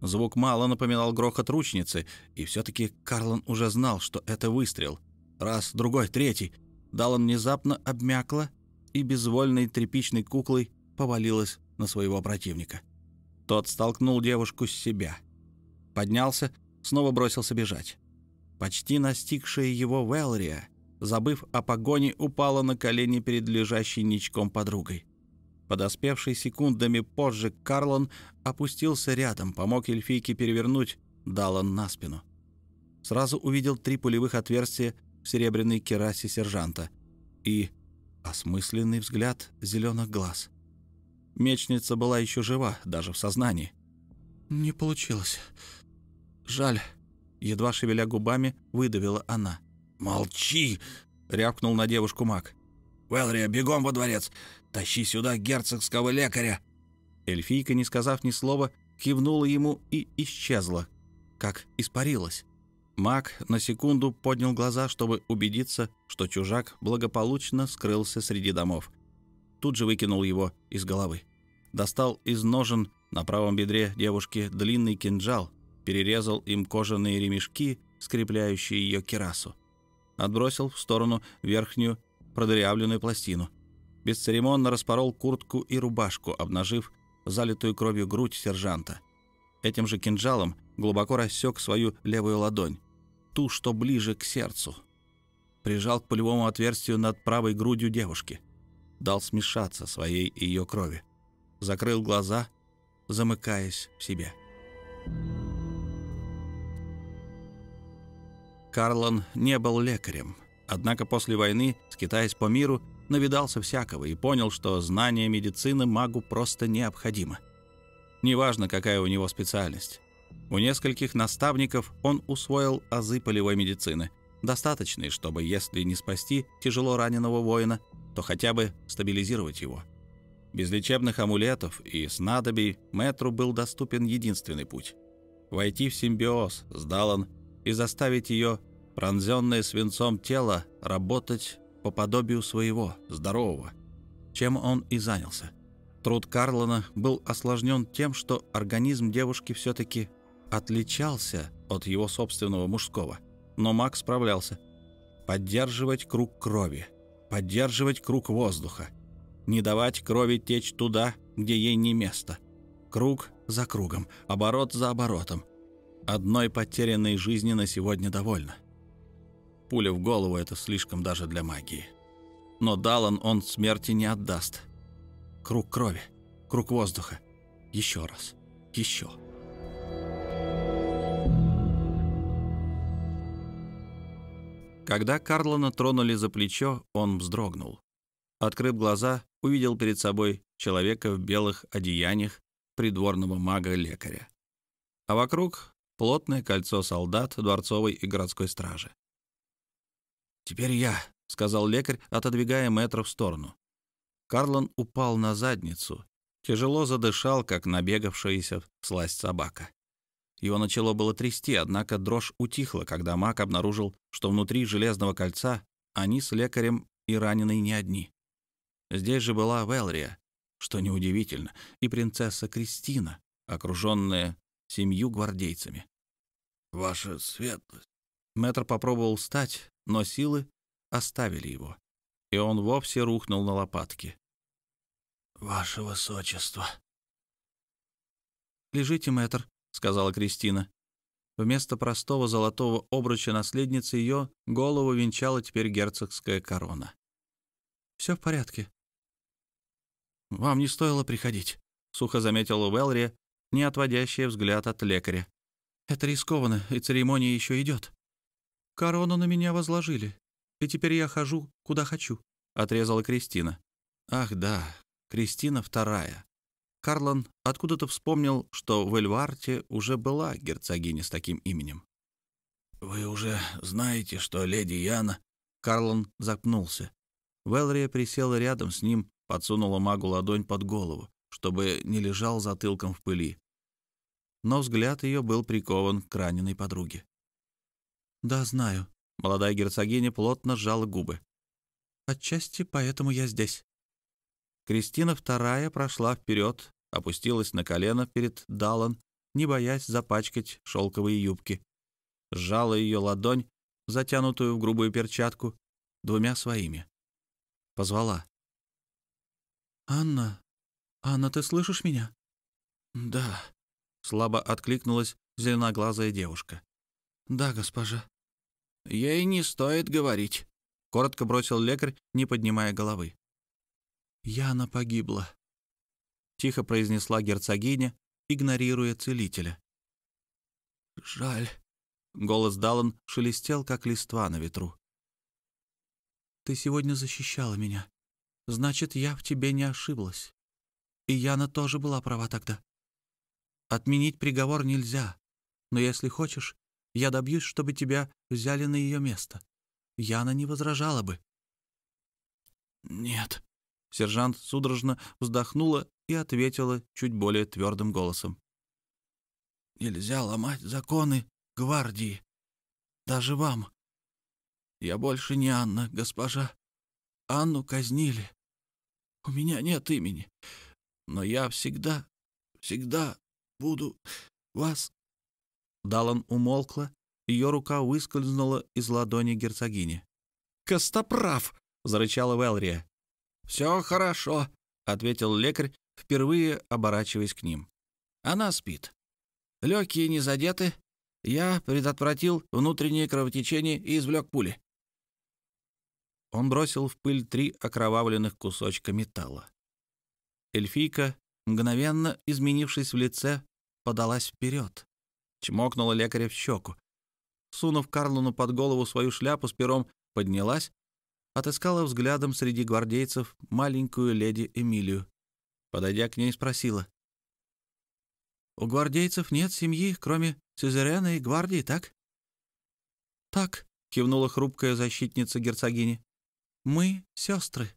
Звук мало напоминал грохот ручницы, и все-таки Карлон уже знал, что это выстрел. Раз, другой, третий. Далан внезапно обмякла и безвольной тряпичной куклой повалилась на своего противника. Тот столкнул девушку с себя. Поднялся, снова бросился бежать почти настигшая его Велрия, забыв о погоне, упала на колени перед лежащей ничком подругой. Подоспевший секундами позже Карлон опустился рядом, помог эльфийке перевернуть Далан на спину. Сразу увидел три пулевых отверстия в серебряной керасе сержанта и осмысленный взгляд зеленых глаз. Мечница была еще жива, даже в сознании. «Не получилось. Жаль», Едва шевеля губами, выдавила она. «Молчи!» — рявкнул на девушку маг. «Велрия, бегом во дворец! Тащи сюда герцогского лекаря!» Эльфийка, не сказав ни слова, кивнула ему и исчезла, как испарилась. Маг на секунду поднял глаза, чтобы убедиться, что чужак благополучно скрылся среди домов. Тут же выкинул его из головы. Достал из ножен на правом бедре девушки длинный кинжал — перерезал им кожаные ремешки, скрепляющие ее керасу. Отбросил в сторону верхнюю продырявленную пластину. Бесцеремонно распорол куртку и рубашку, обнажив залитую кровью грудь сержанта. Этим же кинжалом глубоко рассек свою левую ладонь, ту, что ближе к сердцу. Прижал к пулевому отверстию над правой грудью девушки. Дал смешаться своей и ее крови. Закрыл глаза, замыкаясь в себе. Карлон не был лекарем, однако после войны, скитаясь по миру, навидался всякого и понял, что знание медицины магу просто необходимо. Неважно, какая у него специальность. У нескольких наставников он усвоил азы полевой медицины, достаточные, чтобы, если не спасти тяжело раненого воина, то хотя бы стабилизировать его. Без лечебных амулетов и снадобий Мэтру был доступен единственный путь — войти в симбиоз с Далан и заставить ее, пронзенное свинцом тело, работать по подобию своего, здорового, чем он и занялся. Труд Карлона был осложнен тем, что организм девушки все-таки отличался от его собственного мужского. Но Макс справлялся. Поддерживать круг крови, поддерживать круг воздуха, не давать крови течь туда, где ей не место. Круг за кругом, оборот за оборотом. Одной потерянной жизни на сегодня довольно. Пуля в голову — это слишком даже для магии. Но Далан он смерти не отдаст. Круг крови, круг воздуха. Еще раз. Еще. Когда Карлона тронули за плечо, он вздрогнул. Открыв глаза, увидел перед собой человека в белых одеяниях придворного мага-лекаря. А вокруг плотное кольцо солдат дворцовой и городской стражи. «Теперь я», — сказал лекарь, отодвигая метра в сторону. Карлон упал на задницу, тяжело задышал, как набегавшаяся сласть собака. Его начало было трясти, однако дрожь утихла, когда маг обнаружил, что внутри железного кольца они с лекарем и раненые не одни. Здесь же была Велрия, что неудивительно, и принцесса Кристина, окруженная семью гвардейцами. «Ваша светлость!» Мэтр попробовал встать, но силы оставили его, и он вовсе рухнул на лопатки. «Ваше высочество!» «Лежите, мэтр», — сказала Кристина. Вместо простого золотого обруча наследницы ее голову венчала теперь герцогская корона. «Все в порядке». «Вам не стоило приходить», — сухо заметила Уэлри, не отводящая взгляд от лекаря. «Это рискованно, и церемония еще идет. Корону на меня возложили, и теперь я хожу, куда хочу», — отрезала Кристина. «Ах да, Кристина вторая. Карлан откуда-то вспомнил, что в Эльварте уже была герцогиня с таким именем. «Вы уже знаете, что леди Яна...» Карлан запнулся. Велрия присела рядом с ним, подсунула магу ладонь под голову, чтобы не лежал затылком в пыли. Но взгляд ее был прикован к раненой подруге. «Да, знаю». Молодая герцогиня плотно сжала губы. «Отчасти поэтому я здесь». Кристина вторая прошла вперед, опустилась на колено перед Далан, не боясь запачкать шелковые юбки. Сжала ее ладонь, затянутую в грубую перчатку, двумя своими. Позвала. «Анна, Анна, ты слышишь меня?» «Да», — слабо откликнулась зеленоглазая девушка. «Да, госпожа». «Ей не стоит говорить», — коротко бросил лекарь, не поднимая головы. «Яна погибла», — тихо произнесла герцогиня, игнорируя целителя. «Жаль», — голос Даллан шелестел, как листва на ветру. «Ты сегодня защищала меня. Значит, я в тебе не ошиблась. И Яна тоже была права тогда. Отменить приговор нельзя, но если хочешь, я добьюсь, чтобы тебя взяли на ее место. Яна не возражала бы». «Нет», Сержант судорожно вздохнула и ответила чуть более твердым голосом. «Нельзя ломать законы гвардии. Даже вам. Я больше не Анна, госпожа. Анну казнили. У меня нет имени. Но я всегда, всегда буду вас...» Далан умолкла, ее рука выскользнула из ладони герцогини. «Костоправ!» — зарычала Велрия. «Все хорошо», — ответил лекарь, впервые оборачиваясь к ним. «Она спит. Легкие не задеты. Я предотвратил внутреннее кровотечение и извлек пули». Он бросил в пыль три окровавленных кусочка металла. Эльфийка, мгновенно изменившись в лице, подалась вперед, чмокнула лекаря в щеку. Сунув Карлону под голову свою шляпу с пером, поднялась отыскала взглядом среди гвардейцев маленькую леди Эмилию. Подойдя к ней, спросила. «У гвардейцев нет семьи, кроме Сюзерена и гвардии, так?» «Так», — кивнула хрупкая защитница герцогини. «Мы — сестры».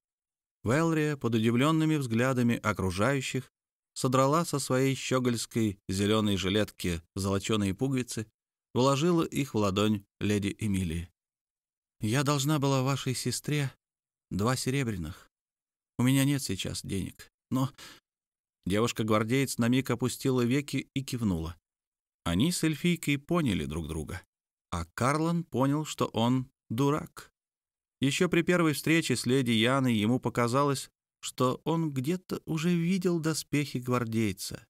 Велрия, под удивленными взглядами окружающих, содрала со своей щегольской зеленой жилетки золоченые пуговицы, вложила их в ладонь леди Эмилии. Я должна была вашей сестре два серебряных. У меня нет сейчас денег, но...» Девушка-гвардеец на миг опустила веки и кивнула. Они с эльфийкой поняли друг друга. А Карлан понял, что он дурак. Еще при первой встрече с леди Яной ему показалось, что он где-то уже видел доспехи гвардейца.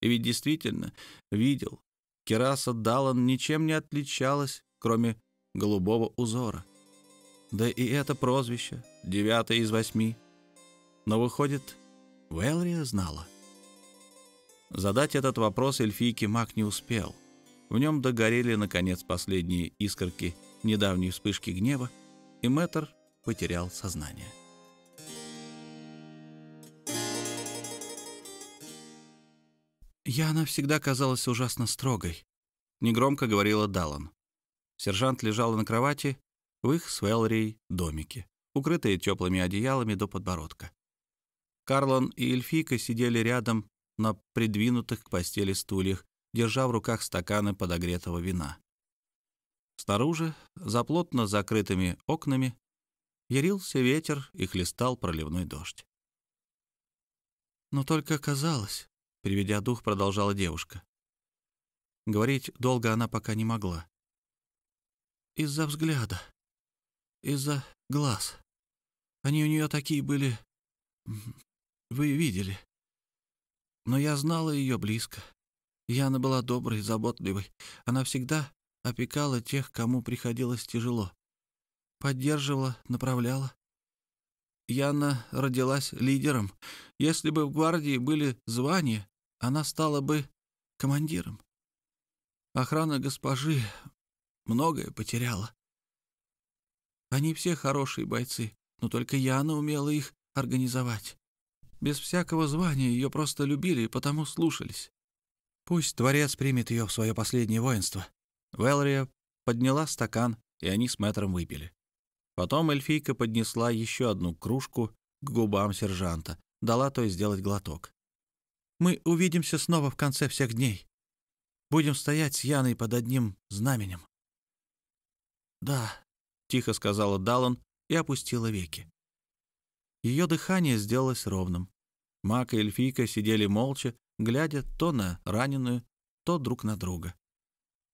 И ведь действительно видел, кераса Даллан ничем не отличалась, кроме голубого узора. Да и это прозвище, девятое из восьми. Но выходит, Вэлрия знала. Задать этот вопрос эльфийке маг не успел. В нем догорели, наконец, последние искорки недавней вспышки гнева, и Мэтр потерял сознание. «Яна всегда казалась ужасно строгой», — негромко говорила Даллан. Сержант лежала на кровати в их с Велрией домике, укрытые теплыми одеялами до подбородка. Карлон и Эльфика сидели рядом на придвинутых к постели стульях, держа в руках стаканы подогретого вина. Снаружи, за плотно закрытыми окнами, ярился ветер и хлестал проливной дождь. Но только казалось, Приведя дух, продолжала девушка. Говорить долго она пока не могла. Из-за взгляда, из-за глаз. Они у нее такие были... Вы видели. Но я знала ее близко. Яна была доброй, заботливой. Она всегда опекала тех, кому приходилось тяжело. Поддерживала, направляла. Яна родилась лидером. Если бы в гвардии были звания, она стала бы командиром. Охрана госпожи многое потеряла. Они все хорошие бойцы, но только Яна умела их организовать. Без всякого звания ее просто любили и потому слушались. Пусть дворец примет ее в свое последнее воинство. Велрия подняла стакан, и они с мэтром выпили. Потом эльфийка поднесла еще одну кружку к губам сержанта, дала той сделать глоток. Мы увидимся снова в конце всех дней. Будем стоять с Яной под одним знаменем». «Да», — тихо сказала Даллан и опустила веки. Ее дыхание сделалось ровным. Мак и эльфийка сидели молча, глядя то на раненую, то друг на друга.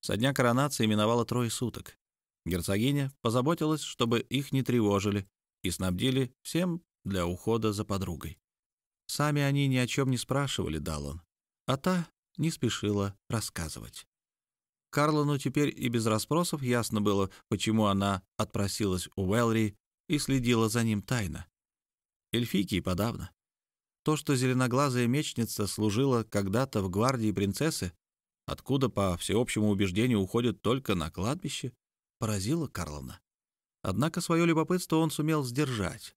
Со дня коронации миновало трое суток. Герцогиня позаботилась, чтобы их не тревожили, и снабдили всем для ухода за подругой. Сами они ни о чем не спрашивали Даллан, а та не спешила рассказывать. Карлону теперь и без расспросов ясно было, почему она отпросилась у Уэлри и следила за ним тайно. Эльфийки и подавно. То, что зеленоглазая мечница служила когда-то в гвардии принцессы, откуда, по всеобщему убеждению, уходит только на кладбище, поразило Карлона. Однако свое любопытство он сумел сдержать.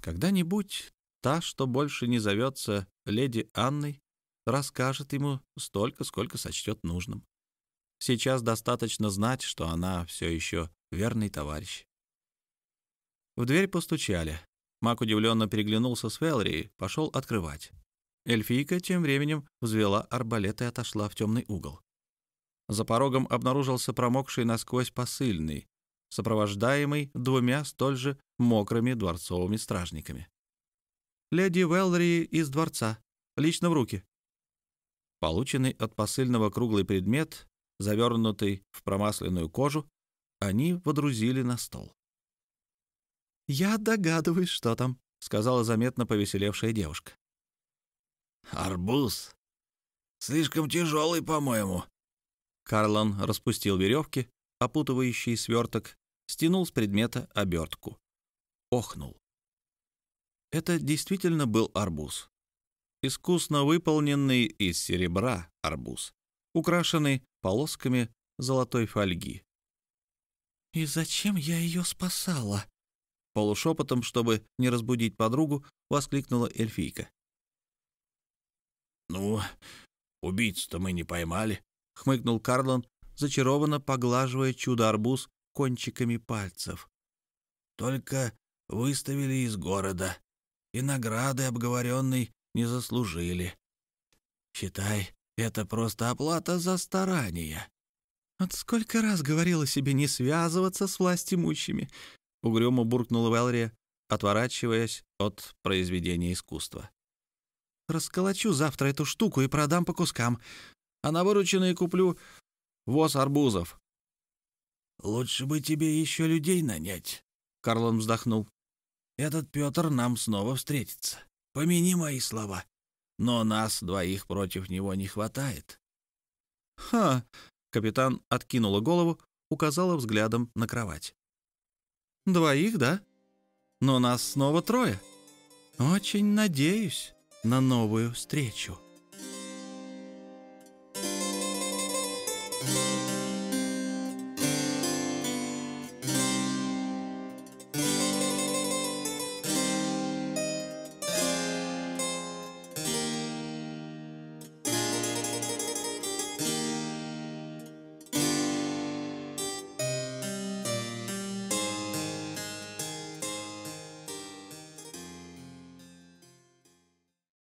Когда-нибудь Та, что больше не зовется леди Анной, расскажет ему столько, сколько сочтет нужным. Сейчас достаточно знать, что она все еще верный товарищ. В дверь постучали. Мак удивленно переглянулся с Фелри, пошел открывать. Эльфийка тем временем взвела арбалет и отошла в темный угол. За порогом обнаружился промокший насквозь посыльный, сопровождаемый двумя столь же мокрыми дворцовыми стражниками леди Велри из дворца. Лично в руки». Полученный от посыльного круглый предмет, завернутый в промасленную кожу, они водрузили на стол. «Я догадываюсь, что там», — сказала заметно повеселевшая девушка. «Арбуз. Слишком тяжелый, по-моему». Карлан распустил веревки, опутывающий сверток, стянул с предмета обертку. Охнул. Это действительно был арбуз. Искусно выполненный из серебра арбуз, украшенный полосками золотой фольги. «И зачем я ее спасала?» Полушепотом, чтобы не разбудить подругу, воскликнула эльфийка. «Ну, убийцу-то мы не поймали», — хмыкнул Карлон, зачарованно поглаживая чудо-арбуз кончиками пальцев. «Только выставили из города и награды обговоренной не заслужили. Считай, это просто оплата за старания. «Вот сколько раз говорила себе не связываться с властимущими!» — угрюмо буркнула Велрия, отворачиваясь от произведения искусства. «Расколочу завтра эту штуку и продам по кускам, а на вырученные куплю воз арбузов». «Лучше бы тебе еще людей нанять», — Карлон вздохнул. Этот Петр нам снова встретится. Помяни мои слова. Но нас двоих против него не хватает». «Ха!» — капитан откинула голову, указала взглядом на кровать. «Двоих, да? Но нас снова трое. Очень надеюсь на новую встречу».